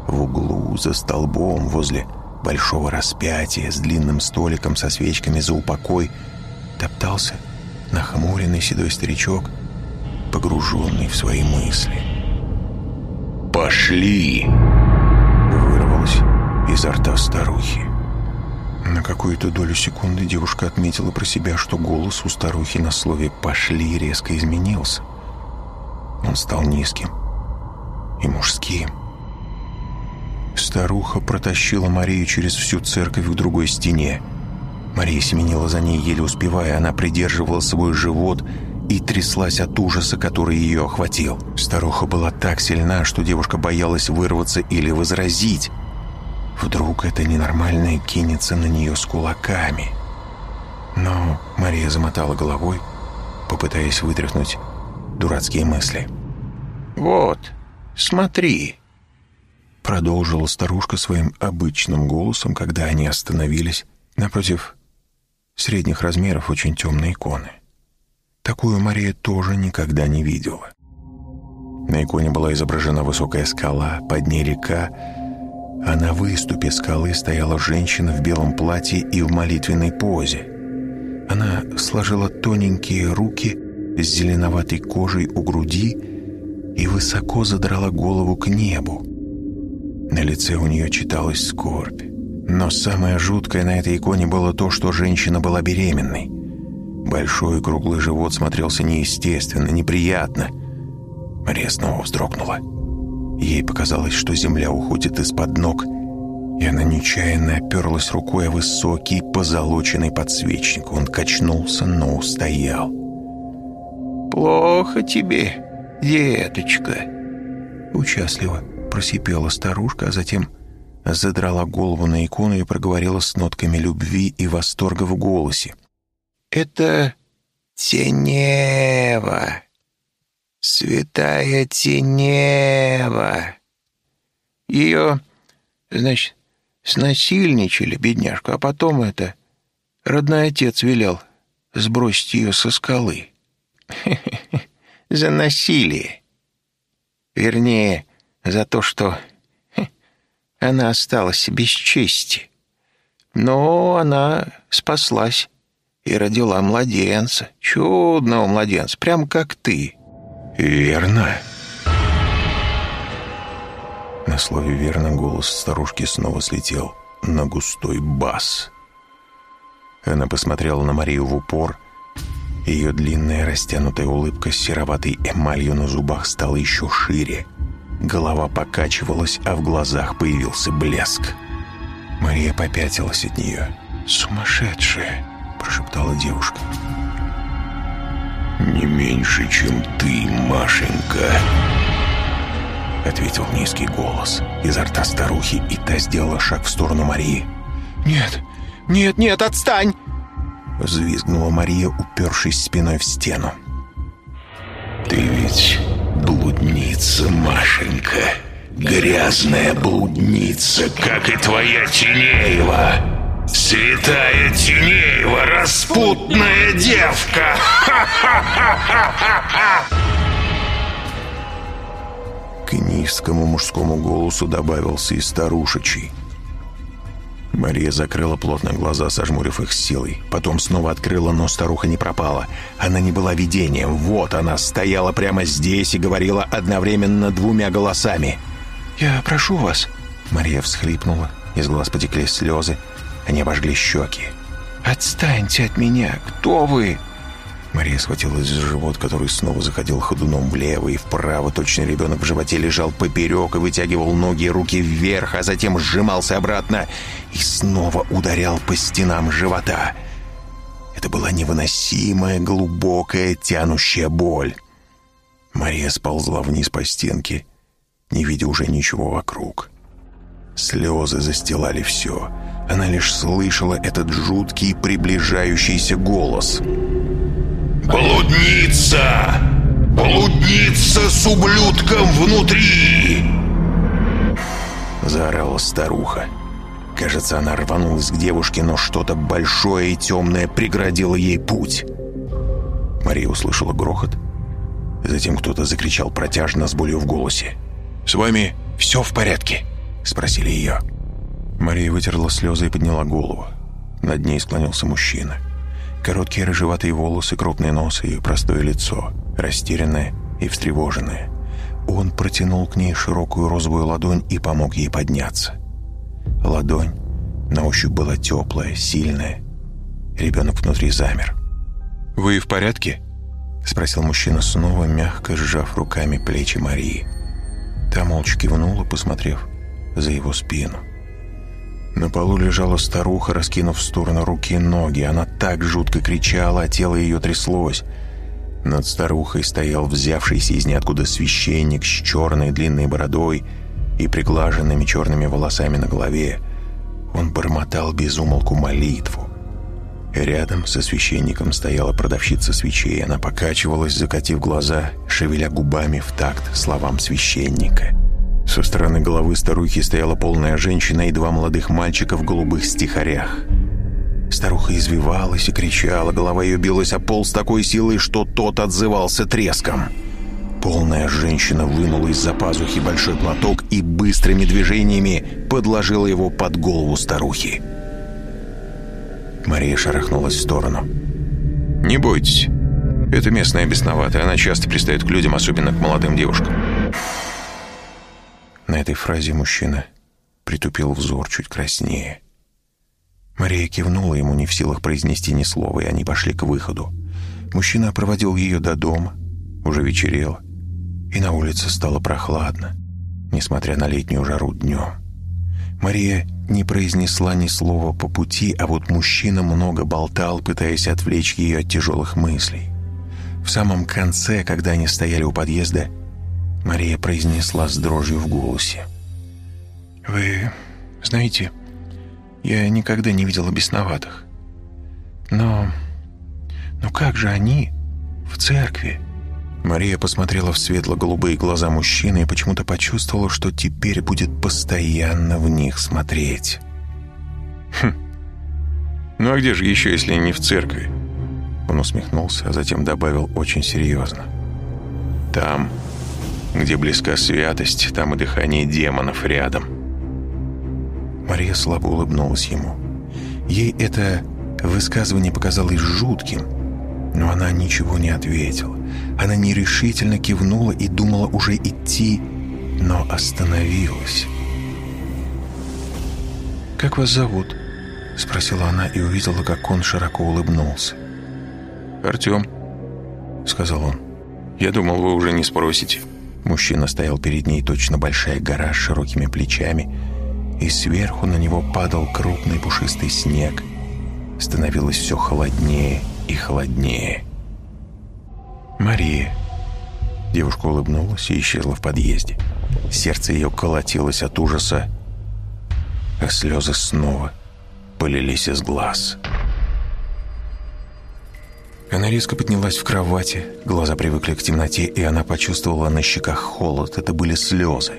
S1: В углу, за столбом, возле большого распятия с длинным столиком со свечками за упокой – топтался нахмуренный седой старичок, погруженный в свои мысли.
S2: «Пошли!»
S1: Вырвалось изо рта старухи. На какую-то долю секунды девушка отметила про себя, что голос у старухи на слове «пошли» резко изменился. Он стал низким и мужским. Старуха протащила Марию через всю церковь к другой стене – Мария семенила за ней, еле успевая. Она придерживала свой живот и тряслась от ужаса, который ее охватил. Старуха была так сильна, что девушка боялась вырваться или возразить. Вдруг это ненормальное кинется на нее с кулаками. Но Мария замотала головой, попытаясь вытряхнуть дурацкие мысли.
S2: «Вот, смотри!»
S1: Продолжила старушка своим обычным голосом, когда они остановились напротив средних размеров очень темные иконы. Такую Мария тоже никогда не видела. На иконе была изображена высокая скала, под ней река, а на выступе скалы стояла женщина в белом платье и в молитвенной позе. Она сложила тоненькие руки с зеленоватой кожей у груди и высоко задрала голову к небу. На лице у нее читалась скорбь. Но самое жуткое на этой иконе было то, что женщина была беременной. Большой круглый живот смотрелся неестественно, неприятно. Мария снова вздрогнула. Ей показалось, что земля уходит из-под ног, и она нечаянно оперлась рукой о высокий позолоченный подсвечник. Он качнулся, но устоял.
S2: «Плохо тебе, деточка!»
S1: Участливо просипела старушка, а затем задрала голову на икону и проговорила с нотками любви и восторга в голосе.
S2: «Это Тенева, святая Тенева. Ее, значит, снасильничали, бедняжку, а потом это родной отец велел сбросить ее со скалы. За насилие. Вернее, за то, что она осталась без чести. Но она спаслась и родила младенца, чудного младенца, прям как ты.
S1: Верно. На слове «верно» голос старушки снова слетел на густой бас. Она посмотрела на Марию в упор. Ее длинная растянутая улыбка с сероватой эмалью на зубах стала еще шире — Голова покачивалась, а в глазах появился блеск. Мария попятилась от нее. «Сумасшедшая!» – прошептала девушка.
S2: «Не меньше, чем ты, Машенька!»
S1: Ответил низкий голос изо рта старухи, и та сделала шаг в сторону Марии.
S2: «Нет,
S1: «Нет, нет, отстань!» Взвизгнула Мария, упершись спиной в стену.
S2: «Ты ведь блудница, Машенька. Грязная блудница, как и твоя Тинеева. Святая Тинеева, распутная девка!
S1: К низкому мужскому голосу добавился и старушечий. Мария закрыла плотно глаза, сожмурив их силой. Потом снова открыла, но старуха не пропала. Она не была видением. Вот она стояла прямо здесь и говорила одновременно двумя голосами. «Я прошу вас». Мария всхлипнула. Из глаз потекли слезы. Они обожгли щеки. «Отстаньте от меня! Кто вы?» Мария схватилась за живот, который снова заходил ходуном влево и вправо. Точно ребенок в животе лежал поперек и вытягивал ноги и руки вверх, а затем сжимался обратно и снова ударял по стенам живота. Это была невыносимая, глубокая, тянущая боль. Мария сползла вниз по стенке, не видя уже ничего вокруг. Слезы застилали все. Она лишь слышала этот жуткий приближающийся голос.
S2: «Блудница! Блудница с ублюдком внутри!»
S1: Заорала старуха. Кажется, она рванулась к девушке, но что-то большое и темное преградило ей путь. Мария услышала грохот. Затем кто-то закричал протяжно с болью в голосе. «С вами все в порядке?» — спросили ее. Мария вытерла слезы и подняла голову. Над ней склонился мужчина. Короткие рыжеватые волосы, крупный нос и простое лицо, растерянное и встревоженное. Он протянул к ней широкую розовую ладонь и помог ей подняться. Ладонь на ощупь была теплая, сильная. Ребенок внутри замер. «Вы в порядке?» — спросил мужчина снова, мягко сжав руками плечи Марии. Та молча кивнула, посмотрев за его спину. На полу лежала старуха, раскинув в сторону руки и ноги. Она так жутко кричала, а тело ее тряслось. Над старухой стоял взявшийся из ниоткуда священник с черной длинной бородой и приглаженными черными волосами на голове. Он бормотал безумолку молитву. Рядом со священником стояла продавщица свечей. Она покачивалась, закатив глаза, шевеля губами в такт словам священника. Со стороны головы старухи стояла полная женщина и два молодых мальчика в голубых стихарях. Старуха извивалась и кричала, голова ее билась о пол с такой силой, что тот отзывался треском. Полная женщина вынула из-за пазухи большой платок и быстрыми движениями подложила его под голову старухи. Мария шарахнулась в сторону. «Не бойтесь. Это местная бесноватая. Она часто пристает к людям, особенно к молодым девушкам». На этой фразе мужчина притупил взор чуть краснее. Мария кивнула ему, не в силах произнести ни слова, и они пошли к выходу. Мужчина проводил ее до дома. Уже вечерело, и на улице стало прохладно, несмотря на летнюю жару днем. Мария не произнесла ни слова по пути, а вот мужчина много болтал, пытаясь отвлечь ее от тяжелых мыслей. В самом конце, когда они стояли у подъезда, Мария произнесла с дрожью в голосе. «Вы знаете, я никогда не видела бесноватых. Но... но как же они в церкви?» Мария посмотрела в светло-голубые глаза мужчины и почему-то почувствовала, что теперь будет постоянно в них смотреть. «Хм. Ну а где же еще, если не в церкви?» Он усмехнулся, а затем добавил очень серьезно. «Там, где близка святость, там и дыхание демонов рядом. Мария слабо улыбнулась ему. Ей это высказывание показалось жутким, но она ничего не ответила. Она нерешительно кивнула и думала уже идти, но остановилась. «Как вас зовут?» — спросила она и увидела, как он широко улыбнулся. «Артем», — сказал он. «Я думал, вы уже не спросите». Мужчина стоял перед ней точно большая гора с широкими плечами, и сверху на него падал крупный пушистый снег. Становилось все холоднее и холоднее. «Мария!» Девушка улыбнулась и исчезла в подъезде. Сердце ее колотилось от ужаса, а слезы снова полились из глаз. Она резко поднялась в кровати, глаза привыкли к темноте, и она почувствовала на щеках холод. Это были слезы.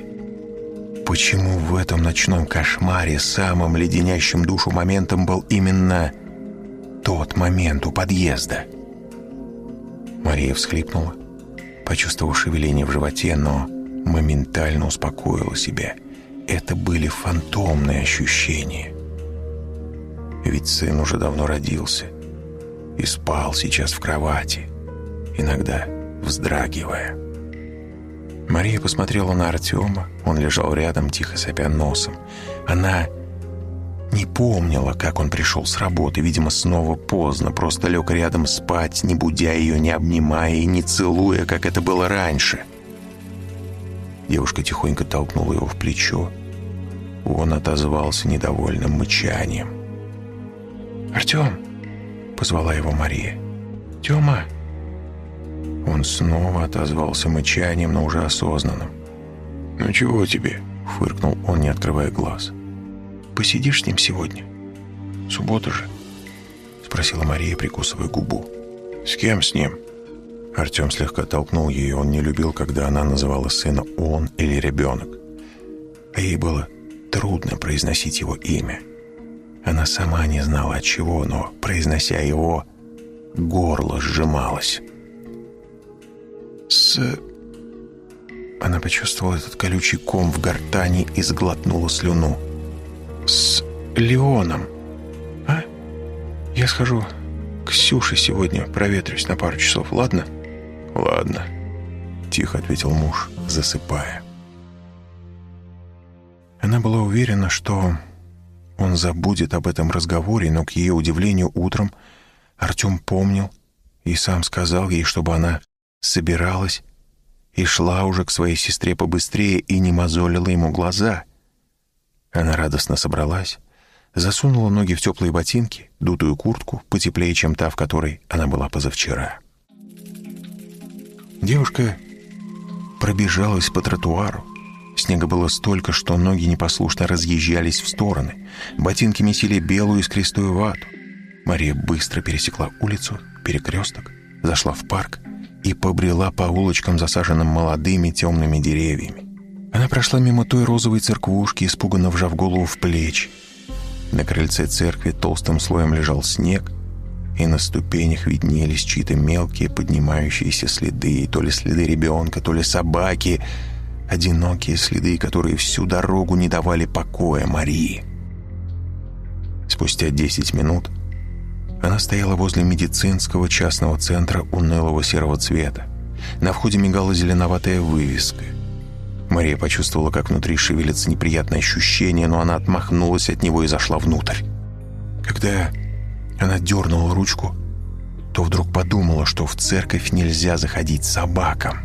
S1: Почему в этом ночном кошмаре самым леденящим душу моментом был именно тот момент у подъезда? Мария всхлипнула, почувствовав шевеление в животе, но моментально успокоила себя. Это были фантомные ощущения. Ведь сын уже давно родился и спал сейчас в кровати, иногда вздрагивая. Мария посмотрела на Артема. Он лежал рядом, тихо сопя носом. Она не помнила, как он пришел с работы. Видимо, снова поздно. Просто лег рядом спать, не будя ее, не обнимая и не целуя, как это было раньше. Девушка тихонько толкнула его в плечо. Он отозвался недовольным мычанием. «Артем!» — позвала его Мария. «Тема!» Он снова отозвался мычанием, но уже осознанным. «Ну чего тебе?» — фыркнул он, не открывая глаз. «Посидишь с ним сегодня? Суббота же?» — спросила Мария, прикусывая губу. «С кем с ним?» Артем слегка толкнул ее, он не любил, когда она называла сына «он» или «ребенок». А ей было трудно произносить его имя. Она сама не знала от чего, но, произнося его, горло сжималось с... Она почувствовала этот колючий ком в гортани и сглотнула слюну. «С Леоном. А? Я схожу к Сюше сегодня, проветрюсь на пару часов, ладно?» «Ладно», — тихо ответил муж, засыпая. Она была уверена, что он забудет об этом разговоре, но, к ее удивлению, утром Артем помнил и сам сказал ей, чтобы она собиралась и шла уже к своей сестре побыстрее и не мозолила ему глаза. Она радостно собралась, засунула ноги в теплые ботинки, дутую куртку, потеплее, чем та, в которой она была позавчера. Девушка пробежалась по тротуару. Снега было столько, что ноги непослушно разъезжались в стороны. Ботинки месили белую искристую вату. Мария быстро пересекла улицу, перекресток, зашла в парк и побрела по улочкам, засаженным молодыми темными деревьями. Она прошла мимо той розовой церквушки, испуганно вжав голову в плечи. На крыльце церкви толстым слоем лежал снег, и на ступенях виднелись чьи-то мелкие поднимающиеся следы, то ли следы ребенка, то ли собаки, одинокие следы, которые всю дорогу не давали покоя Марии. Спустя десять минут она стояла возле медицинского частного центра унылого серого цвета. На входе мигала зеленоватая вывеска. Мария почувствовала, как внутри шевелится неприятное ощущение, но она отмахнулась от него и зашла внутрь. Когда она дернула ручку, то вдруг подумала, что в церковь нельзя заходить собакам.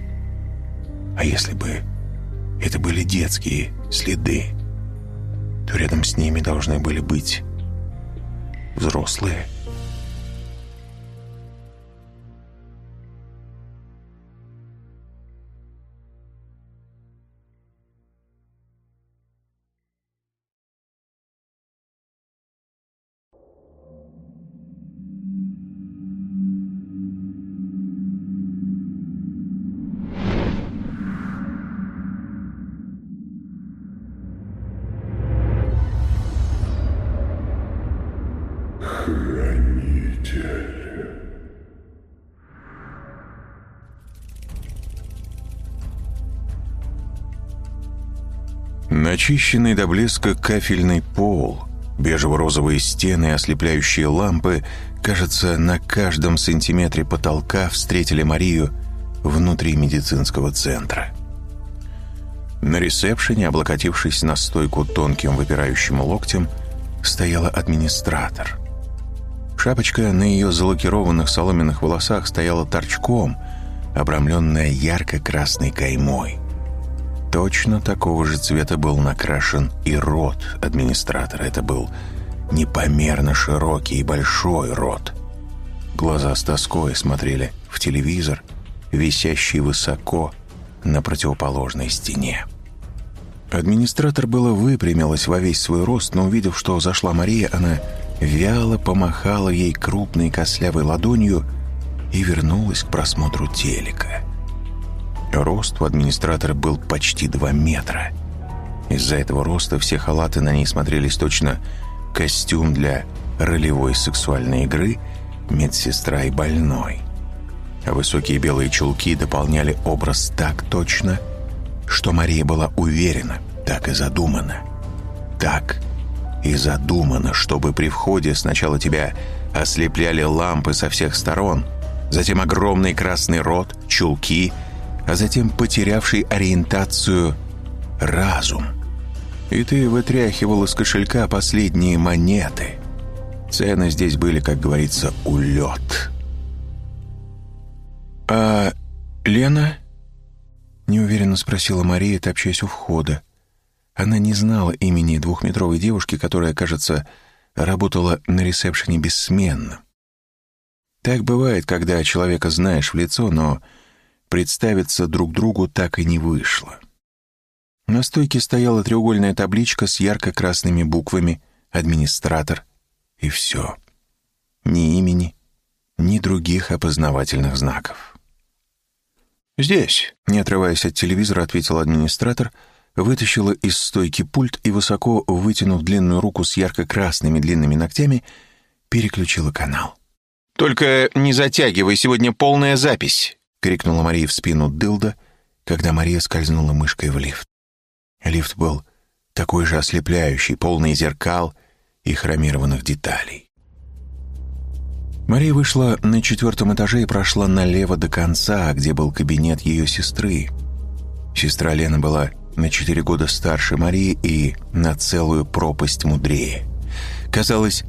S1: А если бы это были детские следы, то рядом с ними должны были быть взрослые. Начищенный до блеска кафельный пол, бежево-розовые стены и ослепляющие лампы, кажется, на каждом сантиметре потолка встретили Марию внутри медицинского центра. На ресепшене, облокотившись на стойку тонким выпирающим локтем, стояла администратор. Шапочка на ее залакированных соломенных волосах стояла торчком, обрамленная ярко-красной каймой. Точно такого же цвета был накрашен и рот администратора. Это был непомерно широкий и большой рот. Глаза с тоской смотрели в телевизор, висящий высоко на противоположной стене. Администратор было выпрямилась во весь свой рост, но увидев, что зашла Мария, она вяло помахала ей крупной костлявой ладонью и вернулась к просмотру телека. Рост у администратора был почти два метра. Из-за этого роста все халаты на ней смотрелись точно костюм для ролевой сексуальной игры «Медсестра и больной». А высокие белые чулки дополняли образ так точно, что Мария была уверена, так и задумано. Так и задумано, чтобы при входе сначала тебя ослепляли лампы со всех сторон, затем огромный красный рот, чулки, а затем потерявший ориентацию разум. И ты вытряхивал из кошелька последние монеты. Цены здесь были, как говорится, улет. «А Лена?» — неуверенно спросила Мария, топчась у входа. Она не знала имени двухметровой девушки, которая, кажется, работала на ресепшене бессменно. Так бывает, когда человека знаешь в лицо, но представиться друг другу так и не вышло. На стойке стояла треугольная табличка с ярко-красными буквами «Администратор» и все. Ни имени, ни других опознавательных знаков. «Здесь», — не отрываясь от телевизора, ответил администратор, вытащила из стойки пульт и, высоко вытянув длинную руку с ярко-красными длинными ногтями, переключила канал. «Только не затягивай, сегодня полная запись!» — крикнула Мария в спину Дылда, когда Мария скользнула мышкой в лифт. Лифт был такой же ослепляющий, полный зеркал и хромированных деталей. Мария вышла на четвертом этаже и прошла налево до конца, где был кабинет ее сестры. Сестра Лена была на четыре года старше Марии и на целую пропасть мудрее. Казалось,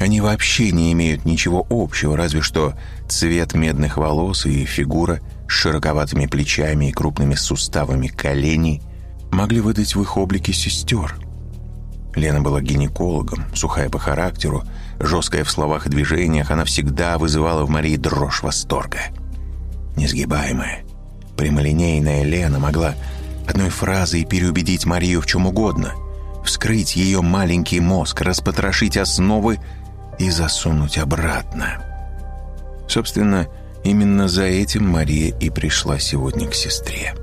S1: они вообще не имеют ничего общего, разве что цвет медных волос и фигура с широковатыми плечами и крупными суставами коленей могли выдать в их облике сестер. Лена была гинекологом, сухая по характеру, жесткая в словах и движениях, она всегда вызывала в Марии дрожь восторга. Несгибаемая, прямолинейная Лена могла одной фразой переубедить Марию в чем угодно, вскрыть ее маленький мозг, распотрошить основы и засунуть обратно. Собственно, именно за этим Мария и пришла сегодня к сестре.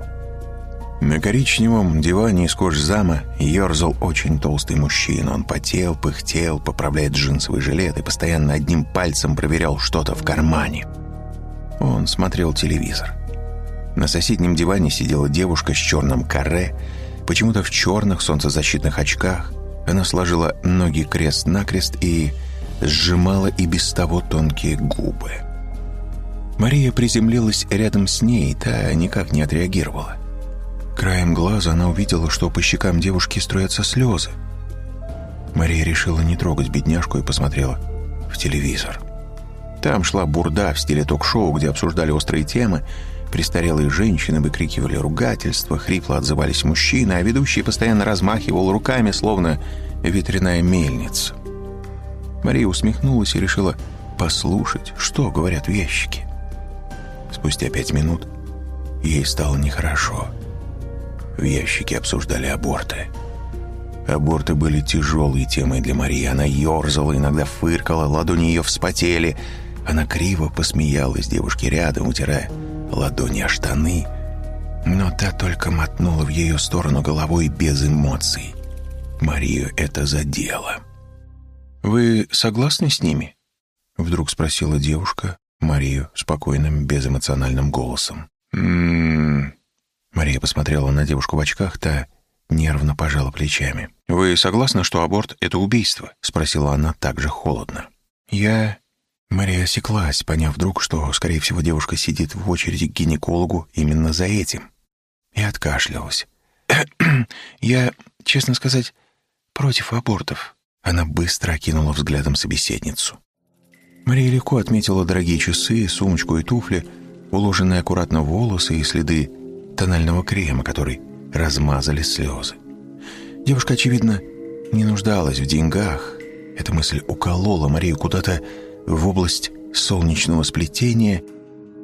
S1: На коричневом диване из кожзама ерзал очень толстый мужчина. Он потел, пыхтел, поправляет джинсовый жилет и постоянно одним пальцем проверял что-то в кармане. Он смотрел телевизор. На соседнем диване сидела девушка с черным каре, почему-то в черных солнцезащитных очках. Она сложила ноги крест-накрест и сжимала и без того тонкие губы. Мария приземлилась рядом с ней, та никак не отреагировала. Краем глаза она увидела, что по щекам девушки струятся слезы. Мария решила не трогать бедняжку и посмотрела в телевизор. Там шла бурда в стиле ток-шоу, где обсуждали острые темы, престарелые женщины выкрикивали ругательства, хрипло отзывались мужчины, а ведущий постоянно размахивал руками, словно ветряная мельница. Мария усмехнулась и решила послушать, что говорят в ящике. Спустя пять минут ей стало нехорошо. В ящике обсуждали аборты. Аборты были тяжелой темой для Марии. Она ерзала, иногда фыркала, ладони ее вспотели. Она криво посмеялась девушке рядом, утирая ладони о штаны. Но та только мотнула в ее сторону головой без эмоций. Марию это задело. «Вы согласны с ними?» Вдруг спросила девушка Марию спокойным, безэмоциональным голосом. «М-м-м...» Мария посмотрела на девушку в очках, та нервно пожала плечами. «Вы согласны, что аборт — это убийство?» — спросила она также холодно. «Я...» Мария осеклась, поняв вдруг, что, скорее всего, девушка сидит в очереди к гинекологу именно за этим. И откашлялась. «Я, честно сказать, против абортов». Она быстро окинула взглядом собеседницу. Мария легко отметила дорогие часы, сумочку и туфли, уложенные аккуратно волосы и следы тонального крема, который размазали слезы. Девушка, очевидно, не нуждалась в деньгах. Эта мысль уколола Марию куда-то в область солнечного сплетения,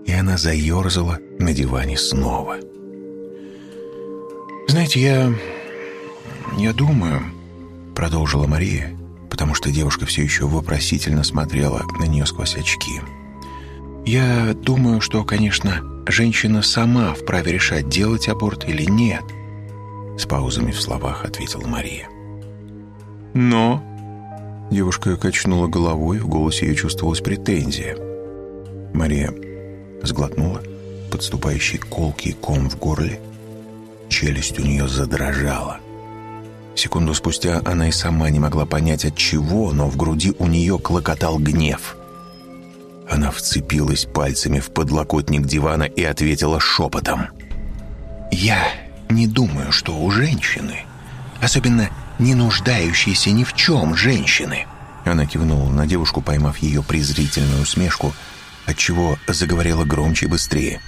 S1: и она заерзала на диване снова. «Знаете, я... я думаю...» продолжила Мария, потому что девушка все еще вопросительно смотрела на нее сквозь очки. «Я думаю, что, конечно, женщина сама вправе решать, делать аборт или нет», с паузами в словах ответила Мария. «Но...» Девушка качнула головой, в голосе ее чувствовалась претензия. Мария сглотнула подступающий колкий ком в горле. Челюсть у нее задрожала. Секунду спустя она и сама не могла понять от чего, но в груди у нее клокотал гнев. Она вцепилась пальцами в подлокотник дивана и ответила шепотом. «Я не думаю, что у женщины, особенно не нуждающейся ни в чем женщины...» Она кивнула на девушку, поймав ее презрительную усмешку, отчего заговорила громче и быстрее.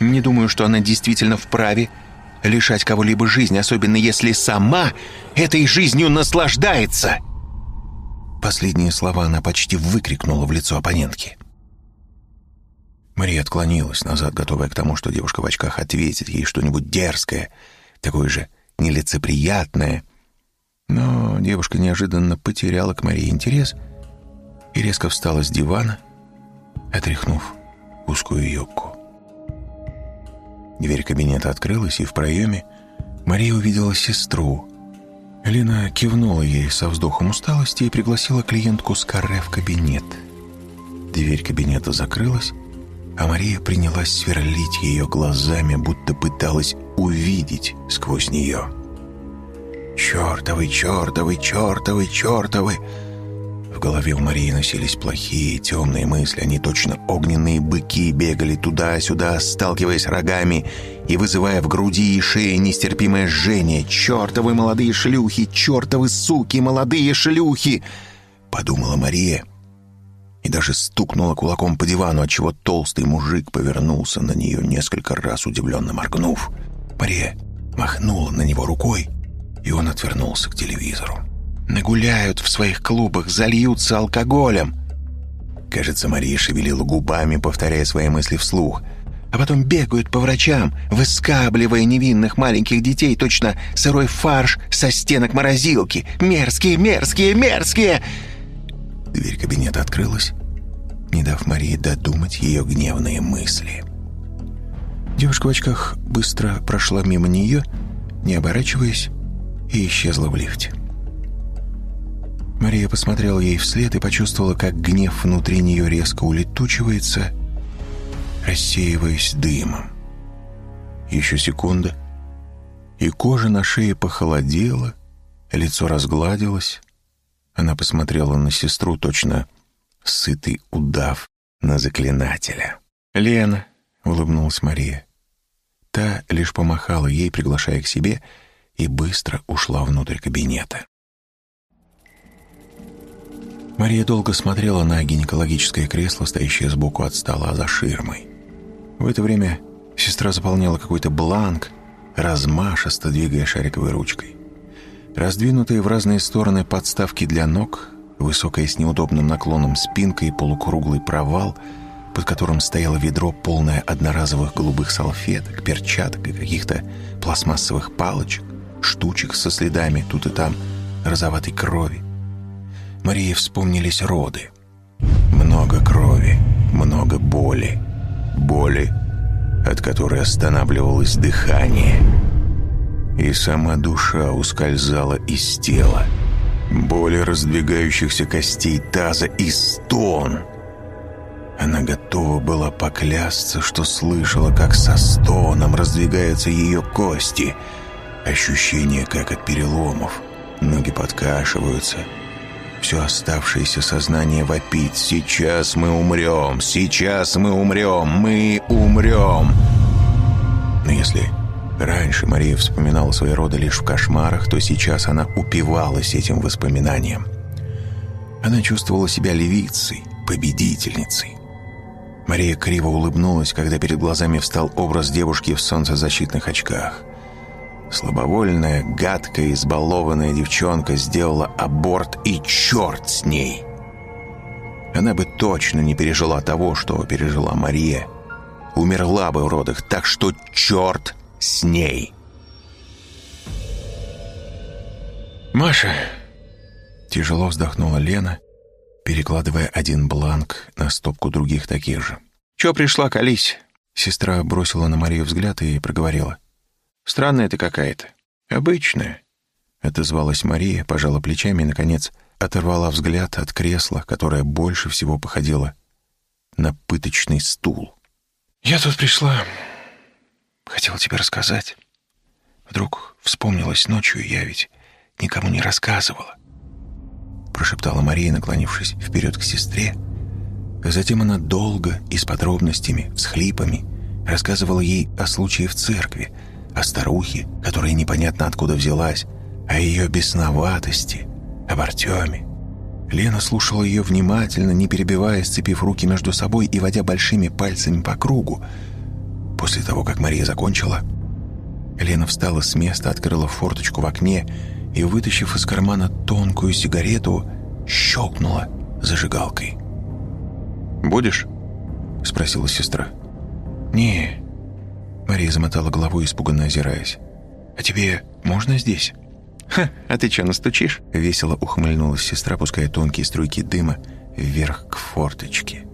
S1: «Не думаю, что она действительно вправе лишать кого-либо жизни, особенно если сама этой жизнью наслаждается!» Последние слова она почти выкрикнула в лицо оппонентки. Мария отклонилась назад, готовая к тому, что девушка в очках ответит ей что-нибудь дерзкое, такое же нелицеприятное. Но девушка неожиданно потеряла к Марии интерес и резко встала с дивана, отряхнув узкую юбку. Дверь кабинета открылась, и в проеме Мария увидела сестру. Лина кивнула ей со вздохом усталости и пригласила клиентку с каре в кабинет. Дверь кабинета закрылась, а Мария принялась сверлить ее глазами, будто пыталась увидеть сквозь нее. «Чертовы, чертовы, чертовы, чертовы!» В голове у Марии носились плохие, темные мысли. Они точно огненные быки бегали туда-сюда, сталкиваясь рогами и вызывая в груди и шее нестерпимое жжение. «Чертовы молодые шлюхи! Чертовы суки! Молодые шлюхи!» Подумала Мария и даже стукнула кулаком по дивану, отчего толстый мужик повернулся на нее несколько раз, удивленно моргнув. Мария махнула на него рукой, и он отвернулся к телевизору нагуляют в своих клубах, зальются алкоголем. Кажется, Мария шевелила губами, повторяя свои мысли вслух. А потом бегают по врачам, выскабливая невинных маленьких детей, точно сырой фарш со стенок морозилки. Мерзкие, мерзкие, мерзкие! Дверь кабинета открылась, не дав Марии додумать ее гневные мысли. Девушка в очках быстро прошла мимо нее, не оборачиваясь, и исчезла в лифте. Мария посмотрела ей вслед и почувствовала, как гнев внутри нее резко улетучивается, рассеиваясь дымом. Еще секунда, и кожа на шее похолодела, лицо разгладилось. Она посмотрела на сестру, точно сытый удав на заклинателя. «Лена», — улыбнулась Мария. Та лишь помахала ей, приглашая к себе, и быстро ушла внутрь кабинета. Мария долго смотрела на гинекологическое кресло, стоящее сбоку от стола за ширмой. В это время сестра заполняла какой-то бланк, размашисто двигая шариковой ручкой. Раздвинутые в разные стороны подставки для ног, высокая с неудобным наклоном спинка и полукруглый провал, под которым стояло ведро, полное одноразовых голубых салфеток, перчаток и каких-то пластмассовых палочек, штучек со следами тут и там розоватой крови. Марии вспомнились роды. Много крови, много боли. Боли, от которой останавливалось дыхание. И сама душа ускользала из тела. Боли раздвигающихся костей таза и стон. Она готова была поклясться, что слышала, как со стоном раздвигаются ее кости. Ощущение, как от переломов. Ноги подкашиваются — все оставшееся сознание вопит «Сейчас мы умрем! Сейчас мы умрем! Мы умрем!» Но если раньше Мария вспоминала свои роды лишь в кошмарах, то сейчас она упивалась этим воспоминанием. Она чувствовала себя левицей, победительницей. Мария криво улыбнулась, когда перед глазами встал образ девушки в солнцезащитных очках – Слабовольная, гадкая, избалованная девчонка сделала аборт, и черт с ней. Она бы точно не пережила того, что пережила Мария. Умерла бы в родах, так что черт с ней. «Маша!» Тяжело вздохнула Лена, перекладывая один бланк на стопку других таких же.
S3: «Чё пришла, колись?»
S1: Сестра бросила на Марию взгляд и проговорила.
S3: «Странная ты какая-то.
S1: Обычная». Отозвалась Мария, пожала плечами и, наконец, оторвала взгляд от кресла, которое больше всего походило на пыточный стул.
S3: «Я тут пришла. Хотела тебе рассказать. Вдруг вспомнилась ночью, я ведь никому не рассказывала.
S1: Прошептала Мария, наклонившись вперед к сестре. Затем она долго и с подробностями, с хлипами, рассказывала ей о случае в церкви, о старухе, которая непонятно откуда взялась, о ее бесноватости, об Артеме. Лена слушала ее внимательно, не перебивая, сцепив руки между собой и водя большими пальцами по кругу. После того, как Мария закончила, Лена встала с места, открыла форточку в окне и, вытащив из кармана тонкую сигарету, щелкнула зажигалкой.
S3: «Будешь?»
S1: — спросила сестра.
S3: «Не».
S1: Мария замотала головой, испуганно озираясь. «А тебе можно здесь?»
S3: «Ха, а ты что, настучишь?»
S1: Весело ухмыльнулась сестра, пуская тонкие струйки дыма вверх к форточке.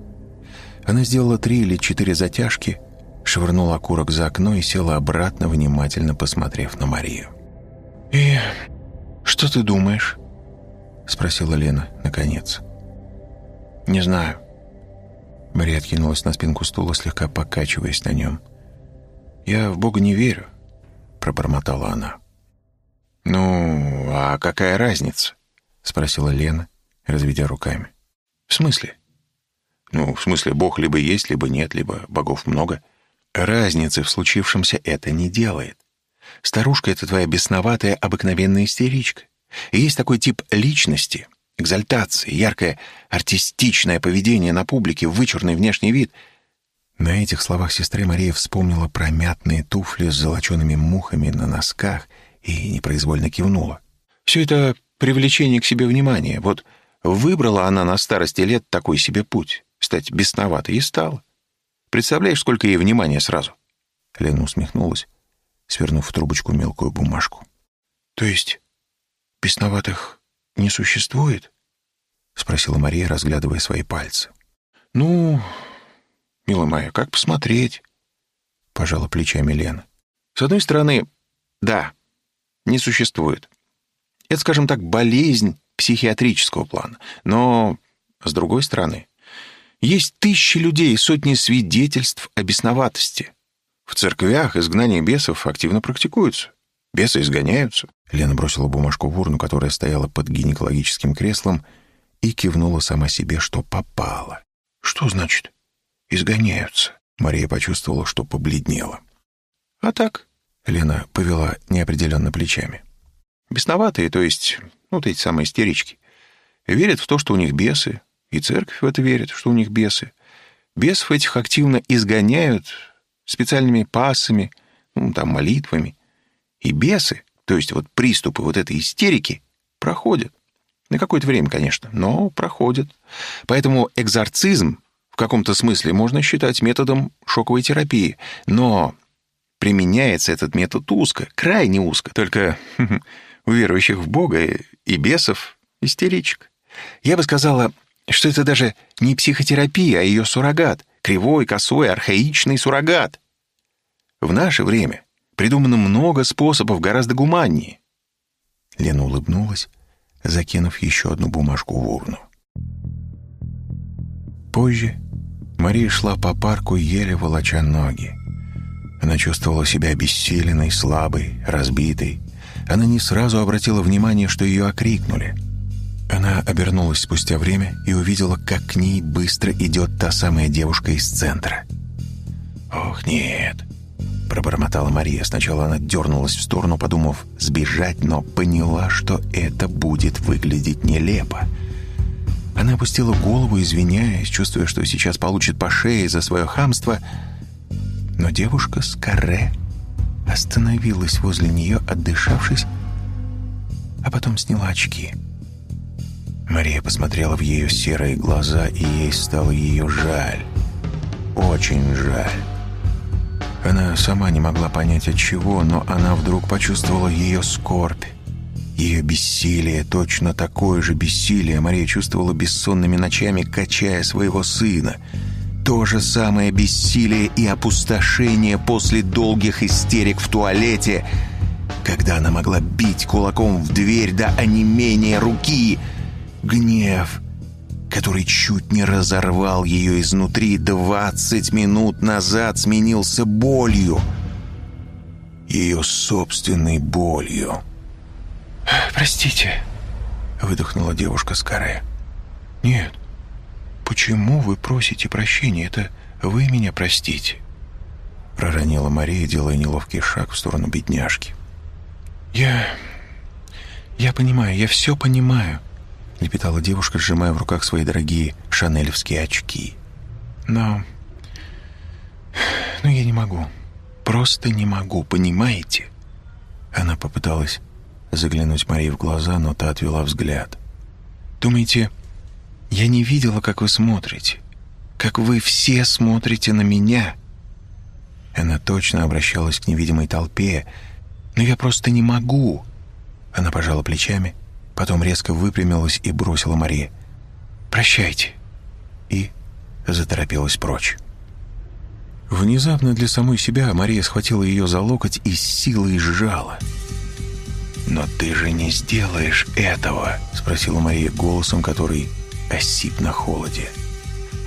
S1: Она сделала три или четыре затяжки, швырнула окурок за окно и села обратно, внимательно посмотрев на Марию.
S3: «И что ты думаешь?»
S1: Спросила Лена, наконец.
S3: «Не знаю».
S1: Мария откинулась на спинку стула, слегка покачиваясь на нем. «Я в Бога не верю», — пробормотала она.
S3: «Ну, а какая разница?»
S1: — спросила Лена, разведя руками.
S3: «В смысле?» «Ну, в смысле, Бог либо есть, либо нет, либо богов много. Разницы в случившемся это не делает. Старушка — это твоя бесноватая, обыкновенная истеричка. И есть такой тип личности, экзальтации, яркое артистичное поведение на публике, вычурный внешний вид.
S1: На этих словах сестры Мария вспомнила про мятные туфли с золочеными мухами на носках и непроизвольно кивнула.
S3: Все это привлечение к себе внимания. Вот выбрала она на старости лет такой себе путь, стать бесноватой, и стала. Представляешь, сколько ей внимания сразу?»
S1: Лена усмехнулась, свернув в трубочку мелкую бумажку.
S3: «То есть бесноватых не существует?»
S1: — спросила Мария, разглядывая свои пальцы.
S3: «Ну, милая моя, как посмотреть?»
S1: — пожала плечами Лена.
S3: «С одной стороны, да, не существует. Это, скажем так, болезнь психиатрического плана. Но, с другой стороны, есть тысячи людей, сотни свидетельств о бесноватости. В церквях изгнание бесов активно практикуется. Бесы изгоняются.
S1: Лена бросила бумажку в урну, которая стояла под гинекологическим креслом, и кивнула сама себе, что попала.
S3: «Что значит изгоняются?»
S1: Мария почувствовала, что побледнела.
S3: «А так?»
S1: Лена повела неопределенно плечами.
S3: «Бесноватые, то есть, ну, вот эти самые истерички, верят в то, что у них бесы, и церковь в это верит, что у них бесы. Бесов этих активно изгоняют специальными пасами, ну, там, молитвами. И бесы, то есть вот приступы вот этой истерики, проходят. На какое-то время, конечно, но проходят. Поэтому экзорцизм в каком-то смысле можно считать методом шоковой терапии. Но применяется этот метод узко, крайне узко. Только у верующих в Бога и бесов истеричек. Я бы сказала, что это даже не психотерапия, а ее суррогат, кривой, косой, архаичный суррогат. В наше время придумано много способов гораздо гуманнее.
S1: Лена улыбнулась, закинув еще одну бумажку в урну. Позже Мария шла по парку, еле волоча ноги. Она чувствовала себя обессиленной, слабой, разбитой. Она не сразу обратила внимание, что ее окрикнули — она обернулась спустя время и увидела, как к ней быстро идет та самая девушка из центра.
S3: «Ох, нет!»
S1: — пробормотала Мария. Сначала она дернулась в сторону, подумав сбежать, но поняла, что это будет выглядеть нелепо. Она опустила голову, извиняясь, чувствуя, что сейчас получит по шее за свое хамство, но девушка с каре остановилась возле нее, отдышавшись, а потом сняла очки — Мария посмотрела в ее серые глаза, и ей стало ее жаль. Очень жаль. Она сама не могла понять от чего, но она вдруг почувствовала ее скорбь, Ее бессилие, точно такое же бессилие, Мария чувствовала бессонными ночами, качая своего сына. То же самое бессилие и опустошение после долгих истерик в туалете, когда она могла бить кулаком в дверь до онемения руки. Гнев, который чуть не разорвал ее изнутри двадцать минут назад, сменился болью. Ее собственной болью.
S3: «Простите», — выдохнула девушка с каре.
S1: «Нет. Почему вы просите прощения? Это вы меня простите?» Проронила Мария, делая неловкий шаг в сторону бедняжки.
S3: «Я... я понимаю, я все понимаю», —
S1: лепетала девушка, сжимая в руках свои дорогие шанелевские очки.
S3: «Но... но я не могу. Просто не могу, понимаете?»
S1: Она попыталась заглянуть Марии в глаза, но та отвела взгляд.
S3: «Думаете, я не видела, как вы смотрите? Как вы все смотрите на меня?»
S1: Она точно обращалась к невидимой толпе, но я просто не могу. Она пожала плечами, потом резко выпрямилась и бросила Марии.
S3: «Прощайте!»
S1: И заторопилась прочь.
S3: Внезапно для самой себя Мария схватила ее за локоть и с силой сжала —
S1: «Но ты же не сделаешь этого?» — спросила Мария голосом, который осип на холоде.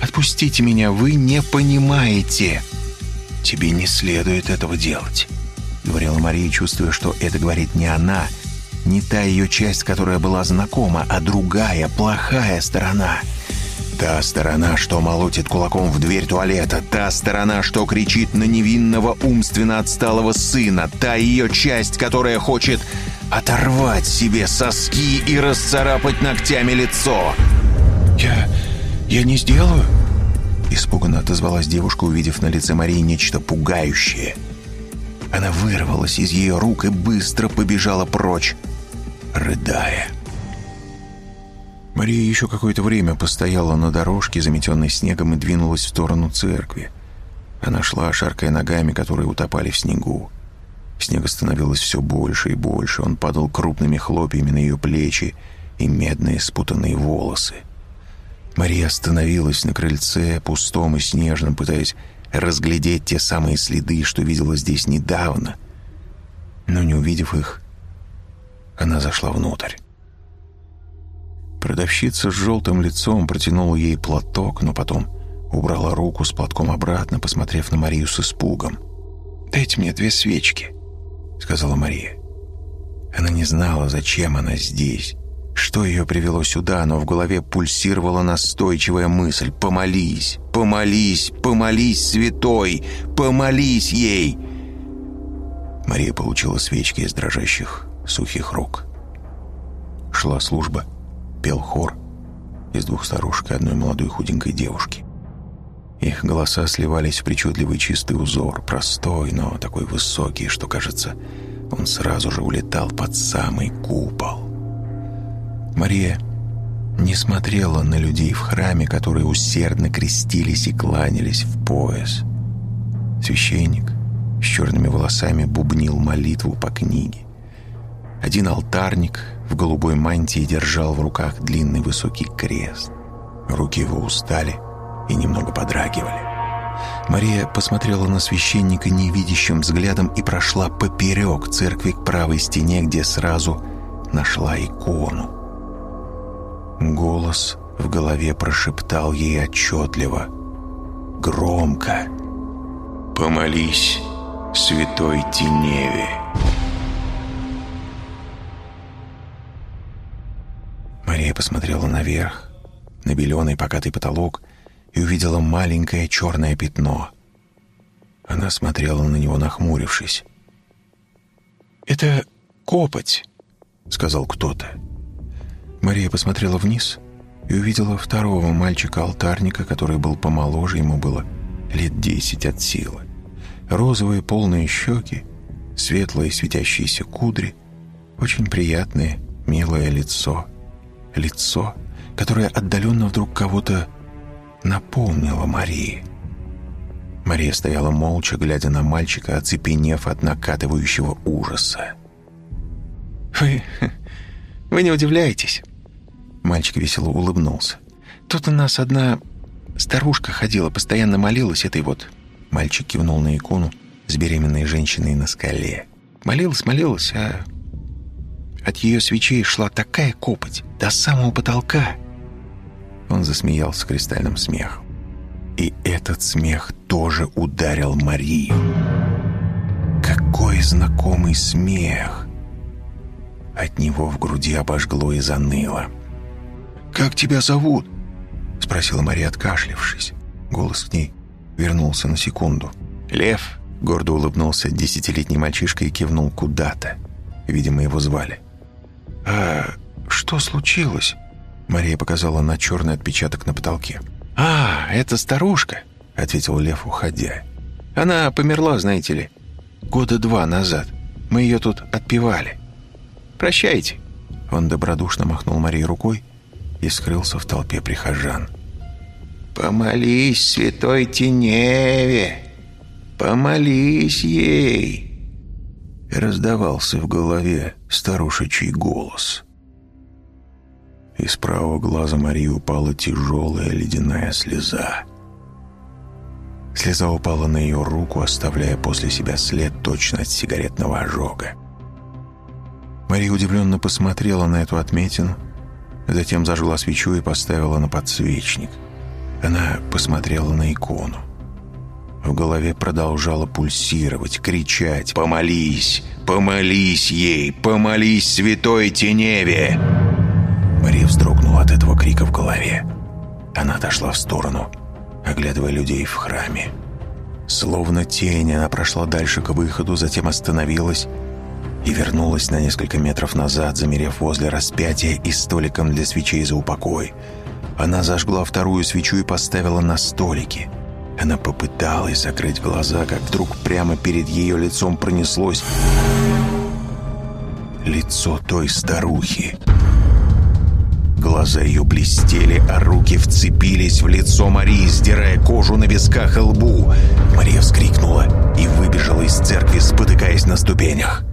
S3: «Отпустите меня, вы не понимаете!»
S1: «Тебе не следует этого делать», — говорила Мария, чувствуя, что это говорит не она, не та ее часть, которая была знакома, а другая, плохая сторона — Та сторона, что молотит кулаком в дверь туалета, та сторона, что кричит на невинного умственно отсталого сына, та ее часть, которая хочет оторвать себе соски и расцарапать ногтями лицо.
S3: «Я... я не сделаю?»
S1: Испуганно отозвалась девушка, увидев на лице Марии нечто пугающее. Она вырвалась из ее рук и быстро побежала прочь, рыдая. Мария еще какое-то время постояла на дорожке, заметенной снегом, и двинулась в сторону церкви. Она шла, шаркая ногами, которые утопали в снегу. Снега становилось все больше и больше. Он падал крупными хлопьями на ее плечи и медные спутанные волосы. Мария остановилась на крыльце, пустом и снежном, пытаясь разглядеть те самые следы, что видела здесь недавно. Но не увидев их, она зашла внутрь. Продавщица с желтым лицом протянула ей платок, но потом убрала руку с платком обратно, посмотрев на Марию с испугом.
S3: «Дайте мне две свечки», —
S1: сказала Мария. Она не знала, зачем она здесь, что ее привело сюда, но в голове пульсировала настойчивая мысль «Помолись, помолись, помолись, святой, помолись ей!» Мария получила свечки из дрожащих сухих рук. Шла служба — пел хор из двух старушек и одной молодой худенькой девушки. Их голоса сливались в причудливый чистый узор, простой, но такой высокий, что, кажется, он сразу же улетал под самый купол. Мария не смотрела на людей в храме, которые усердно крестились и кланялись в пояс. Священник с черными волосами бубнил молитву по книге. Один алтарник в голубой мантии держал в руках длинный высокий крест. Руки его устали и немного подрагивали. Мария посмотрела на священника невидящим взглядом и прошла поперек церкви к правой стене, где сразу нашла икону. Голос в голове прошептал ей отчетливо, громко «Помолись, святой Теневе!» Мария посмотрела наверх, на беленый покатый потолок и увидела маленькое черное пятно. Она смотрела на него, нахмурившись.
S3: «Это копоть», —
S1: сказал кто-то. Мария посмотрела вниз и увидела второго мальчика-алтарника, который был помоложе, ему было лет десять от силы. Розовые полные щеки, светлые светящиеся кудри, очень приятное, милое лицо — лицо, которое отдаленно вдруг кого-то напомнило Марии. Мария стояла молча, глядя на мальчика, оцепенев от накатывающего ужаса.
S3: «Вы... Вы не удивляетесь?» Мальчик весело улыбнулся. «Тут у нас одна старушка ходила, постоянно молилась этой вот...» Мальчик кивнул на икону с беременной женщиной на скале. Молилась, молилась, а от ее свечей шла такая копоть до самого потолка. Он засмеялся кристальным смехом. И этот смех тоже ударил Марию. Какой знакомый смех! От него в груди обожгло и заныло. «Как тебя зовут?» — спросила Мария, откашлившись. Голос к ней вернулся на секунду. «Лев!» — гордо улыбнулся десятилетний мальчишка и кивнул куда-то. Видимо, его звали. «А что случилось?» Мария показала на черный отпечаток на потолке. «А, это старушка», — ответил Лев, уходя. «Она померла, знаете ли, года два назад. Мы ее тут отпевали. Прощайте». Он добродушно махнул Марии рукой и скрылся в толпе прихожан. «Помолись святой Теневе! Помолись ей!» Раздавался в голове старушечий голос. Из правого глаза Марии упала тяжелая ледяная слеза. Слеза упала на ее руку, оставляя после себя след точно от сигаретного ожога. Мария удивленно посмотрела на эту отметину, затем зажгла свечу и поставила на подсвечник. Она посмотрела на икону. В голове продолжало пульсировать, кричать «Помолись! Помолись ей! Помолись святой Теневе!» Мария вздрогнула от этого крика в голове. Она отошла в сторону, оглядывая людей в храме. Словно тень, она прошла дальше к выходу, затем остановилась и вернулась на несколько метров назад, замерев возле распятия и столиком для свечей за упокой. Она зажгла вторую свечу и поставила на столике – она попыталась закрыть глаза, как вдруг прямо перед ее лицом пронеслось лицо той старухи. Глаза ее блестели, а руки вцепились в лицо Марии, сдирая кожу на висках и лбу. Мария вскрикнула и выбежала из церкви, спотыкаясь на ступенях.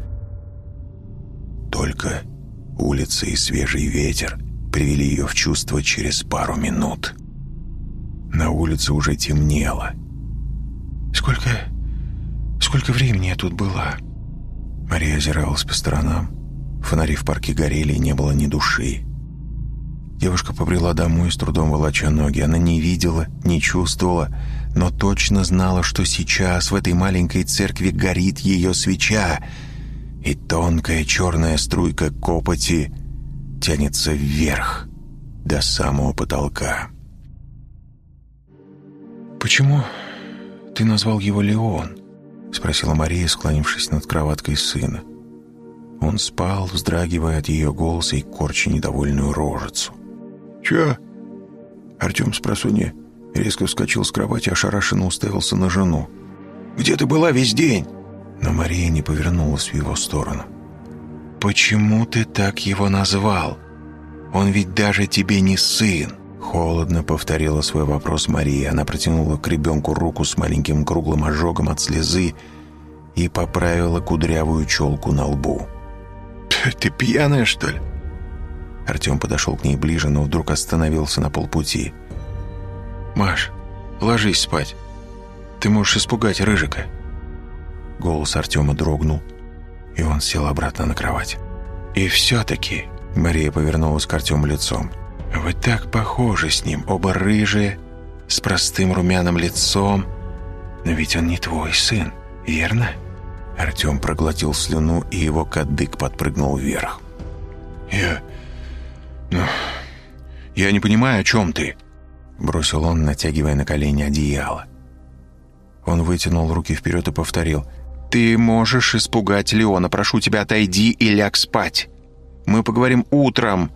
S3: Только улица и свежий ветер привели ее в чувство через пару минут. На улице уже темнело. «Сколько... сколько времени я тут была?» Мария озиралась по сторонам. Фонари в парке горели, и не было ни души. Девушка побрела домой, с трудом волоча ноги. Она не видела, не чувствовала, но точно знала, что сейчас в этой маленькой церкви горит ее свеча, и тонкая черная струйка копоти тянется вверх до самого потолка. «Почему ты назвал его Леон?» — спросила Мария, склонившись над кроваткой сына. Он спал, вздрагивая от ее голоса и корча недовольную рожицу. «Чё?» Артем с просонья резко вскочил с кровати, ошарашенно уставился на жену. «Где ты была весь день?» Но Мария не повернулась в его сторону. «Почему ты так его назвал? Он ведь даже тебе не сын!» Холодно повторила свой вопрос Мария. Она протянула к ребенку руку с маленьким круглым ожогом от слезы и поправила кудрявую челку на лбу. «Ты пьяная, что ли?» Артем подошел к ней ближе, но вдруг остановился на полпути. «Маш, ложись спать. Ты можешь испугать Рыжика». Голос Артема дрогнул, и он сел обратно на кровать. «И все-таки...» Мария повернулась к Артему лицом – вы так похожи с ним, оба рыжие, с простым румяным лицом. Но ведь он не твой сын, верно?» Артем проглотил слюну, и его кадык подпрыгнул вверх. «Я... ну... я не понимаю, о чем ты?» Бросил он, натягивая на колени одеяло. Он вытянул руки вперед и повторил. «Ты можешь испугать Леона. Прошу тебя, отойди и ляг спать. Мы поговорим утром».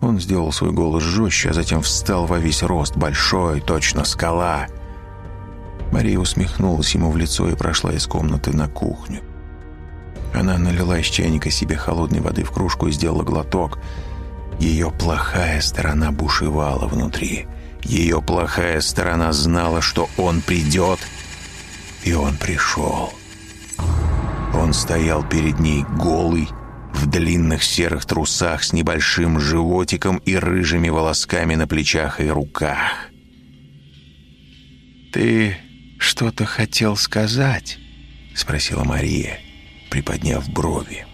S3: Он сделал свой голос жестче, а затем встал во весь рост, большой, точно скала. Мария усмехнулась ему в лицо и прошла из комнаты на кухню. Она налила из чайника себе холодной воды в кружку и сделала глоток. Ее плохая сторона бушевала внутри. Ее плохая сторона знала, что он придет, и он пришел. Он стоял перед ней голый,
S1: в длинных серых трусах с небольшим животиком и рыжими волосками на плечах и руках. «Ты что-то хотел сказать?» — спросила Мария, приподняв брови.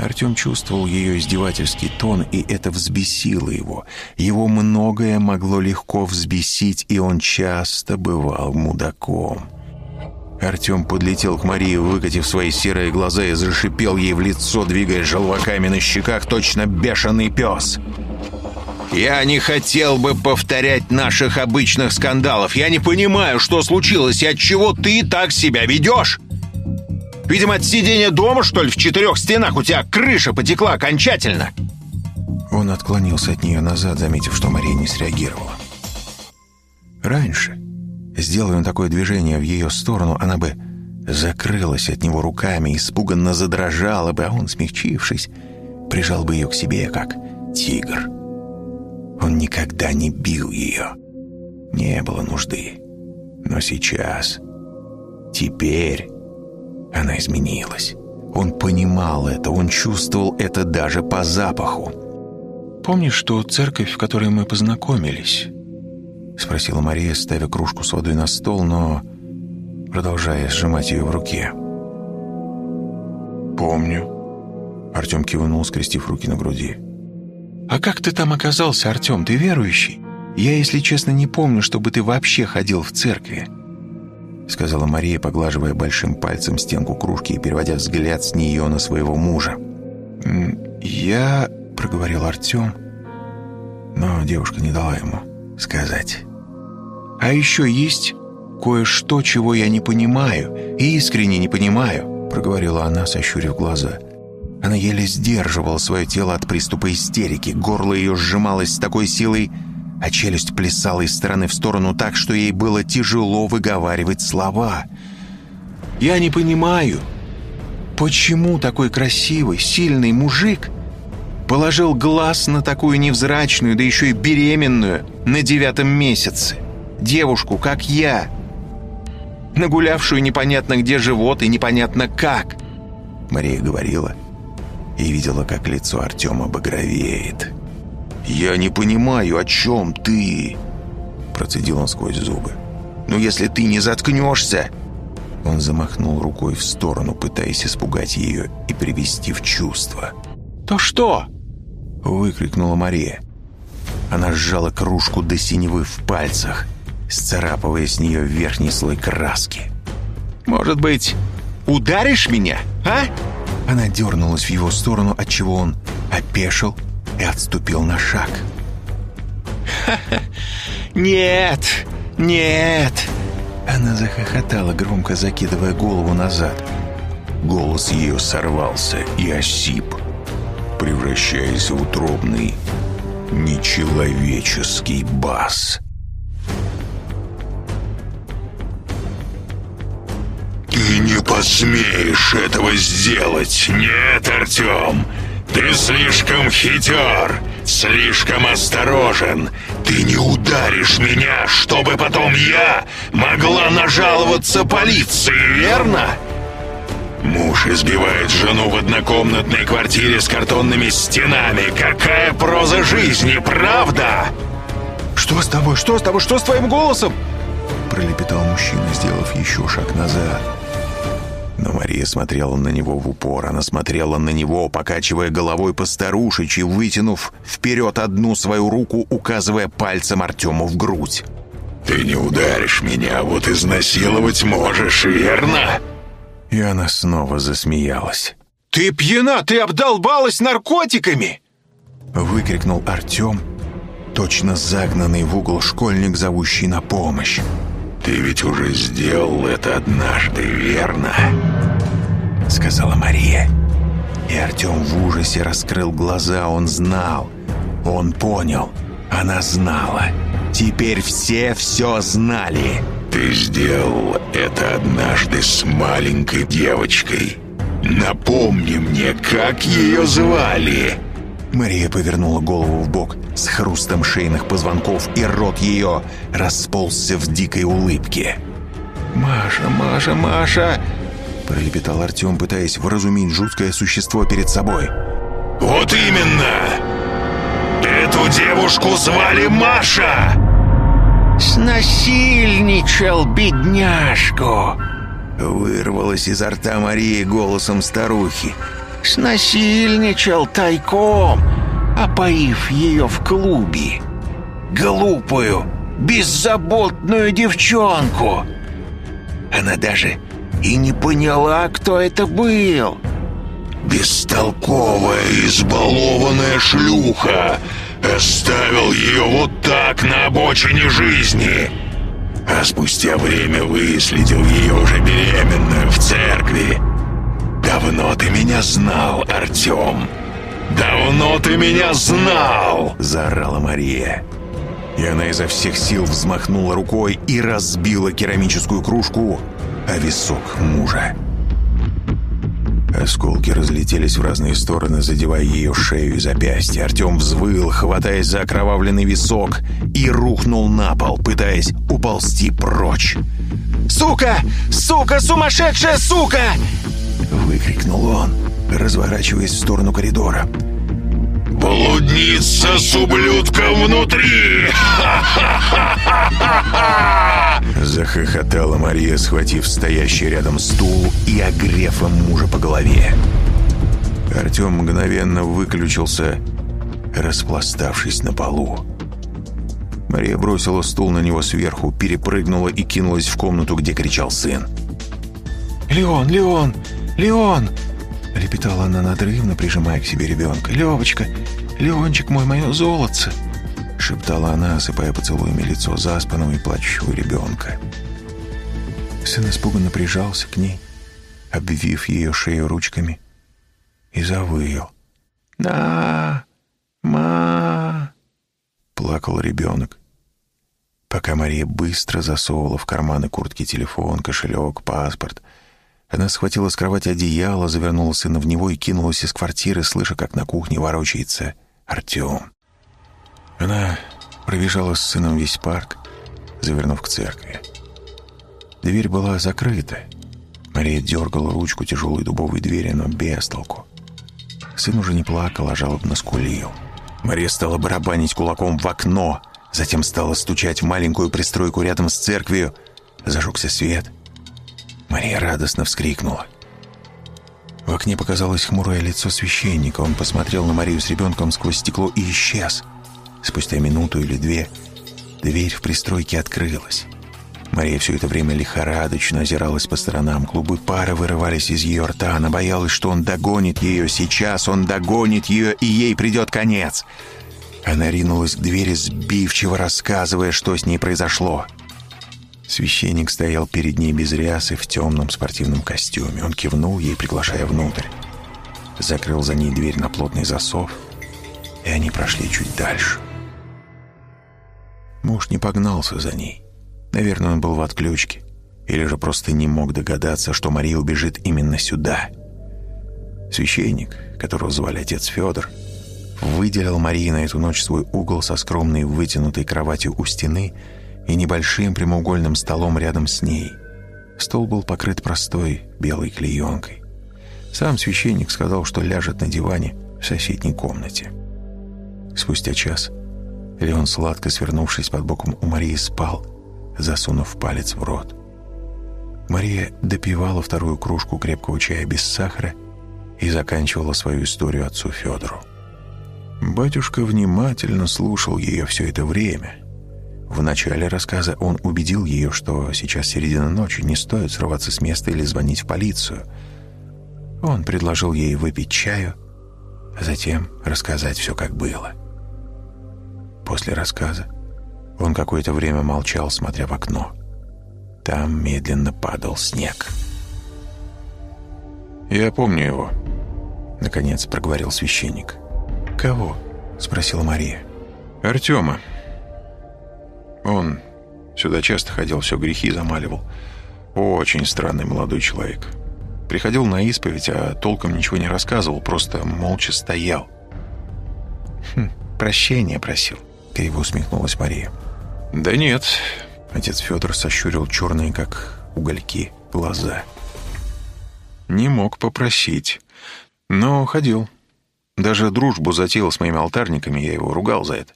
S1: Артем чувствовал ее издевательский тон, и это взбесило его. Его многое могло легко взбесить, и он часто бывал мудаком. Артем подлетел к Марии, выкатив свои серые глаза и зашипел ей в лицо, двигая желваками на щеках, точно бешеный пес. «Я не хотел бы повторять наших обычных скандалов. Я не понимаю, что случилось и от чего ты так себя ведешь!» Видимо, от сидения дома, что ли, в четырех стенах у тебя крыша потекла окончательно. Он отклонился от нее назад, заметив, что Мария не среагировала. Раньше, сделая он такое движение в ее сторону, она бы закрылась от него руками, испуганно задрожала бы, а он, смягчившись, прижал бы ее к себе, как тигр. Он никогда не бил ее. Не было нужды. Но сейчас, теперь она изменилась. Он понимал это, он чувствовал это даже по запаху. «Помнишь ту церковь, в которой мы познакомились?» Спросила Мария, ставя кружку с водой на стол, но продолжая сжимать ее в руке. «Помню», — Артем кивнул, скрестив руки на груди. «А как ты там оказался, Артем? Ты верующий? Я, если честно, не помню, чтобы ты вообще ходил в церкви» сказала Мария, поглаживая большим пальцем стенку кружки и переводя взгляд с нее на своего мужа. «Я...» — проговорил Артем, но девушка не дала ему сказать. «А еще есть кое-что, чего я не понимаю, и искренне не понимаю», — проговорила она, сощурив глаза. Она еле сдерживала свое тело от приступа истерики, горло ее сжималось с такой силой, а челюсть плясала из стороны в сторону так, что ей было тяжело выговаривать слова. «Я не понимаю, почему такой красивый, сильный мужик положил глаз на такую невзрачную, да еще и беременную на девятом месяце, девушку, как я, нагулявшую непонятно где живот и непонятно как?» Мария говорила и видела, как лицо Артема багровеет. «Я не понимаю, о чем ты?» Процедил он сквозь зубы. «Ну, если ты не заткнешься...» Он замахнул рукой в сторону, пытаясь испугать ее и привести в чувство. «То что?» Выкрикнула Мария. Она сжала кружку до синевы в пальцах, сцарапывая с нее верхний слой краски. «Может быть, ударишь меня, а?» Она дернулась в его сторону, отчего он опешил и отступил на шаг. «Нет! Нет!» Она захохотала, громко закидывая голову назад. Голос ее сорвался и осип, превращаясь в утробный, нечеловеческий бас.
S2: «Ты не посмеешь этого сделать! Нет, Артем! Ты слишком хитер, слишком осторожен. Ты не ударишь меня, чтобы потом я могла нажаловаться полиции, верно? Муж избивает жену в однокомнатной квартире с картонными стенами. Какая проза жизни, правда?
S1: «Что с тобой? Что с тобой? Что с твоим голосом?» Пролепетал мужчина, сделав еще шаг назад. Но Мария смотрела на него в упор. Она смотрела на него, покачивая головой по старушечи, вытянув вперед одну свою руку, указывая пальцем Артему в грудь.
S2: «Ты не ударишь меня, вот изнасиловать можешь, верно?»
S1: И она снова засмеялась.
S3: «Ты пьяна! Ты обдолбалась наркотиками!»
S1: Выкрикнул Артем, точно загнанный в угол школьник, зовущий на помощь.
S2: «Ты ведь уже сделал это однажды, верно?»
S1: Сказала Мария. И Артем в ужасе раскрыл глаза. Он знал. Он понял. Она знала. Теперь все все знали.
S2: «Ты сделал это однажды с маленькой девочкой. Напомни мне, как ее звали?»
S1: Мария повернула голову в бок с хрустом шейных позвонков, и рот ее расползся в дикой улыбке. «Маша, Маша, Маша!» Пролепетал Артем, пытаясь вразумить жуткое существо перед собой.
S2: «Вот именно! Эту девушку звали Маша!»
S3: «Снасильничал бедняжку!» Вырвалось изо рта Марии голосом старухи. «Снасильничал тайком, опоив ее в клубе. Глупую, беззаботную девчонку. Она даже и не поняла, кто это был.
S2: Бестолковая, избалованная шлюха! Оставил ее вот так на обочине жизни!» А спустя время выследил ее уже беременную в церкви. «Давно ты меня знал, Артем! Давно ты меня знал!»
S1: Заорала Мария. И она изо всех сил взмахнула рукой и разбила керамическую кружку о висок мужа. Осколки разлетелись в разные стороны, задевая ее шею и запястье. Артем взвыл, хватаясь за окровавленный висок, и рухнул на пол, пытаясь уползти прочь.
S4: «Сука! Сука! Сумасшедшая сука!»
S1: Выкрикнул он, разворачиваясь в сторону коридора.
S2: «Блудница с ублюдком внутри!
S1: Захохотала Мария, схватив стоящий рядом стул и огрев им мужа по голове. Артем мгновенно выключился, распластавшись на полу. Мария бросила стул на него сверху, перепрыгнула и кинулась в комнату, где кричал сын.
S4: «Леон, Леон, Леон!» Лепетала она надрывно, прижимая к себе ребенка. «Левочка, Леончик мой, мое золотце!» Шептала она, осыпая поцелуями лицо заспанного и плачущего ребенка. Сын испуганно прижался к ней, обвив ее шею ручками, и завыл. «Да, ма!» — плакал ребенок, пока Мария быстро засовывала в карманы куртки телефон, кошелек, паспорт — она схватила с кровати одеяло, завернула сына в него и кинулась из квартиры, слыша, как на кухне ворочается Артем. Она пробежала с сыном весь парк, завернув к церкви. Дверь была закрыта. Мария дергала ручку тяжелой дубовой двери, но без толку. Сын уже не плакал, а жалобно скулил. Мария стала барабанить кулаком в окно, затем стала стучать в маленькую пристройку рядом с церковью. Зажегся свет — Мария радостно вскрикнула. В окне показалось хмурое лицо священника. Он посмотрел на Марию с ребенком сквозь стекло и исчез. Спустя минуту или две дверь в пристройке открылась. Мария все это время лихорадочно озиралась по сторонам. Клубы пара вырывались из ее рта. Она боялась, что он догонит ее. Сейчас он догонит ее, и ей придет конец. Она ринулась к двери, сбивчиво рассказывая, что с ней произошло. Священник стоял перед ней без рясы в темном спортивном костюме. Он кивнул ей, приглашая внутрь. Закрыл за ней дверь на плотный засов, и они прошли чуть дальше. Муж не погнался за ней. Наверное, он был в отключке. Или же просто не мог догадаться, что Мария убежит именно сюда. Священник, которого звали отец Федор, выделил Марии на эту ночь свой угол со скромной вытянутой кроватью у стены – и небольшим прямоугольным столом рядом с ней. Стол был покрыт простой белой клеенкой. Сам священник сказал, что ляжет на диване в соседней комнате. Спустя час Леон, сладко свернувшись под боком у Марии, спал, засунув палец в рот. Мария допивала вторую кружку крепкого чая без сахара и заканчивала свою историю отцу Федору. Батюшка внимательно слушал ее все это время, в начале рассказа он убедил ее, что сейчас середина ночи, не стоит срываться с места или звонить в полицию. Он предложил ей выпить чаю, а затем рассказать все, как было. После рассказа он какое-то время молчал, смотря в окно. Там медленно падал снег.
S3: «Я помню его», —
S1: наконец проговорил священник. «Кого?» — спросила Мария.
S3: «Артема. Он сюда часто ходил, все грехи замаливал. Очень странный молодой человек. Приходил на исповедь, а толком ничего не рассказывал, просто молча стоял.
S1: Хм, прощения просил, криво усмехнулась Мария.
S3: Да нет.
S1: Отец Федор сощурил черные, как угольки, глаза.
S3: Не мог попросить. Но ходил. Даже дружбу затеял с моими алтарниками, я его ругал за это.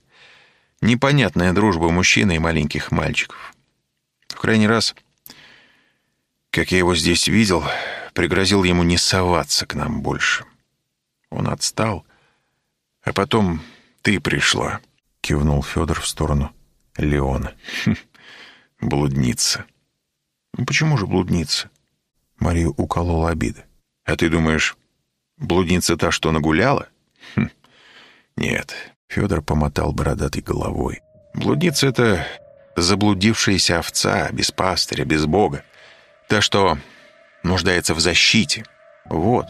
S3: Непонятная дружба мужчины и маленьких мальчиков. В крайний раз, как я его здесь видел, пригрозил ему не соваться к нам больше. Он отстал, а потом ты пришла, — кивнул Федор в сторону Леона. Хм, блудница. Ну почему же блудница? Марию уколола обида. А ты думаешь, блудница та, что нагуляла? Хм. Нет, Федор помотал бородатой головой. Блудница — это заблудившаяся овца, без пастыря, без бога. Та, что нуждается в защите. Вот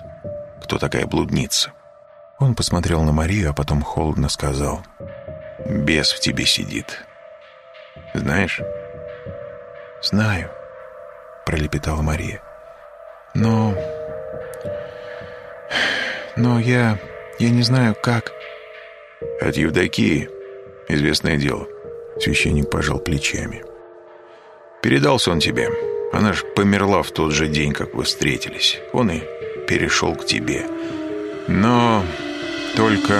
S3: кто такая блудница. Он посмотрел на Марию, а потом холодно сказал. «Бес в тебе сидит. Знаешь?» «Знаю», — пролепетала Мария. «Но... но я... я не знаю, как...» «От Евдокии, известное дело». Священник пожал плечами. «Передался он тебе. Она ж померла в тот же день, как вы встретились. Он и перешел к тебе. Но только...»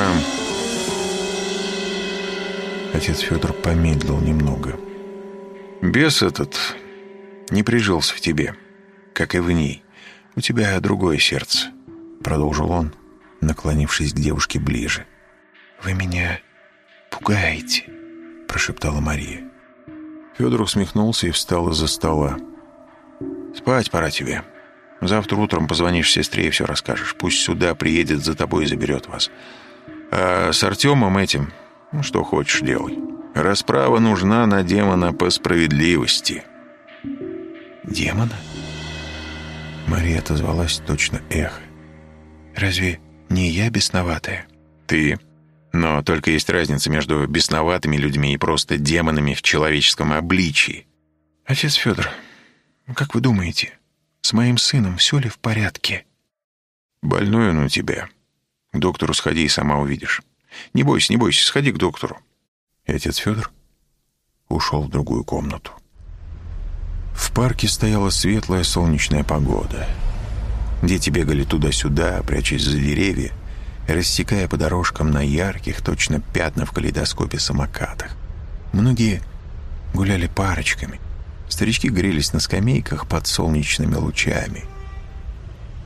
S3: Отец Федор помедлил немного. «Бес этот не прижился в тебе, как и в ней. У тебя другое сердце», — продолжил он, наклонившись к девушке ближе. «Вы меня пугаете», — прошептала Мария. Федор усмехнулся и встал из-за стола. «Спать пора тебе. Завтра утром позвонишь сестре и все расскажешь. Пусть сюда приедет за тобой и заберет вас. А с Артемом этим, ну, что хочешь, делай. Расправа нужна на демона по справедливости». «Демона?» Мария отозвалась точно эхо. «Разве не я бесноватая?» «Ты. Но только есть разница между бесноватыми людьми и просто демонами в человеческом обличии». «Отец Федор, как вы думаете, с моим сыном все ли в порядке?» «Больной он у тебя. К доктору сходи и сама увидишь. Не бойся, не бойся, сходи к доктору». И отец Федор ушел в другую комнату. В парке стояла светлая солнечная погода. Дети бегали туда-сюда, прячась за деревья, рассекая по дорожкам на ярких, точно пятна в калейдоскопе самокатах. Многие гуляли парочками. Старички грелись на скамейках под солнечными лучами.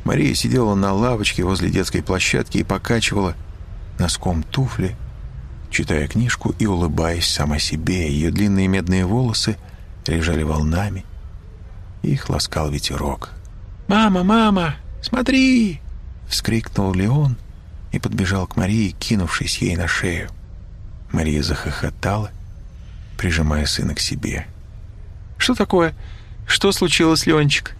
S3: Мария сидела на лавочке возле детской площадки и покачивала носком туфли, читая книжку и улыбаясь сама себе. Ее длинные медные волосы лежали волнами, их ласкал ветерок. «Мама, мама, смотри!» — вскрикнул Леон и подбежал к Марии, кинувшись ей на шею. Мария захохотала, прижимая сына к себе. «Что такое? Что случилось, Ленчик?»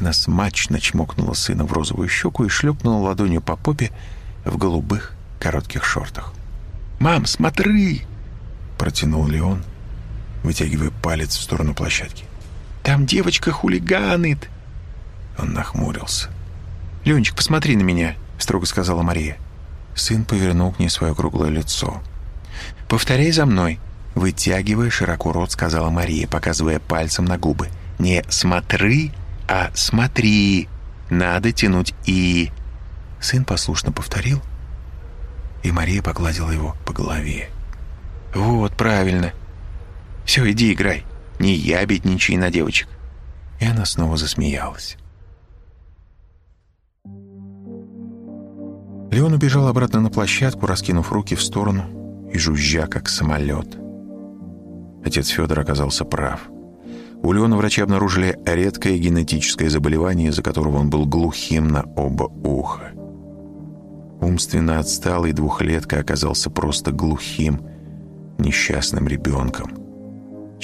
S3: Она смачно чмокнула сына в розовую щеку и шлепнула ладонью по попе в голубых коротких шортах. «Мам, смотри!» — протянул Леон, вытягивая палец в сторону площадки. Там девочка хулиганит!» Он нахмурился. «Ленчик, посмотри на меня», — строго сказала Мария. Сын повернул к ней свое круглое лицо. «Повторяй за мной», — вытягивая широко рот, сказала Мария, показывая пальцем на губы. «Не смотри, а смотри. Надо тянуть «и». Сын послушно повторил, и Мария погладила его по голове. «Вот, правильно. Все, иди играй». Не ябедничай на девочек. И она снова засмеялась. Леон убежал обратно на площадку, раскинув руки в сторону и жужжа, как самолет. Отец Федор оказался прав. У Леона врачи обнаружили редкое генетическое заболевание, из-за которого он был глухим на оба уха. Умственно отсталый двухлетка оказался просто глухим, несчастным ребенком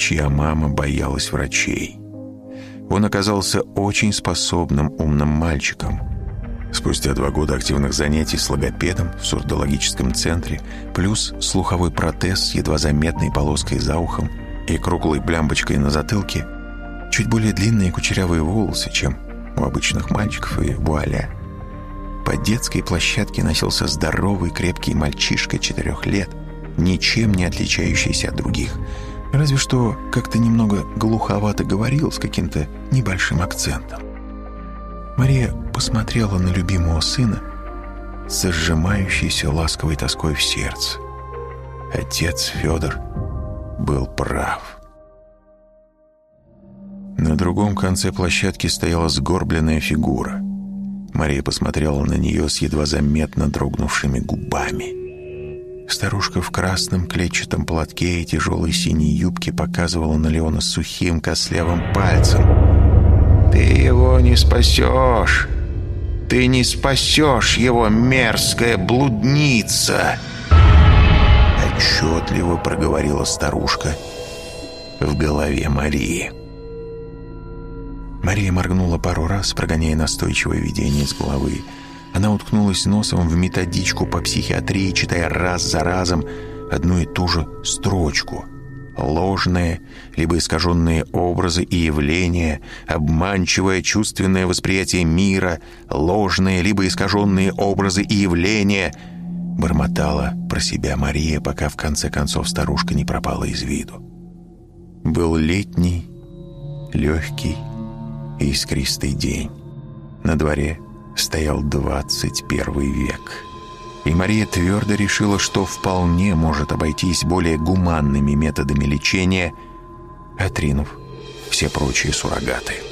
S3: чья мама боялась врачей. Он оказался очень способным, умным мальчиком. Спустя два года активных занятий с логопедом в сурдологическом центре, плюс слуховой протез с едва заметной полоской за ухом и круглой блямбочкой на затылке, чуть более длинные кучерявые волосы, чем у обычных мальчиков, и вуаля. По детской площадке носился здоровый крепкий мальчишка четырех лет, ничем не отличающийся от других – Разве что как-то немного глуховато говорил с каким-то небольшим акцентом.
S1: Мария посмотрела на любимого сына с сжимающейся ласковой тоской в сердце. Отец Федор был прав. На другом конце площадки стояла сгорбленная фигура. Мария посмотрела на нее с едва заметно дрогнувшими губами. Старушка в красном клетчатом платке и тяжелой синей юбке показывала на Леона сухим костлявым пальцем. «Ты его не спасешь! Ты не спасешь его, мерзкая блудница!» Отчетливо проговорила старушка в голове Марии. Мария моргнула пару раз, прогоняя настойчивое видение из головы. Она уткнулась носом в методичку по психиатрии, читая раз за разом одну и ту же строчку. Ложные, либо искаженные образы и явления, обманчивое чувственное восприятие мира, ложные, либо искаженные образы и явления — бормотала про себя Мария, пока в конце концов старушка не пропала из виду. Был летний, легкий, искристый день. На дворе стоял 21 век. И Мария твердо решила, что вполне может обойтись более гуманными методами лечения, отринув все прочие суррогаты.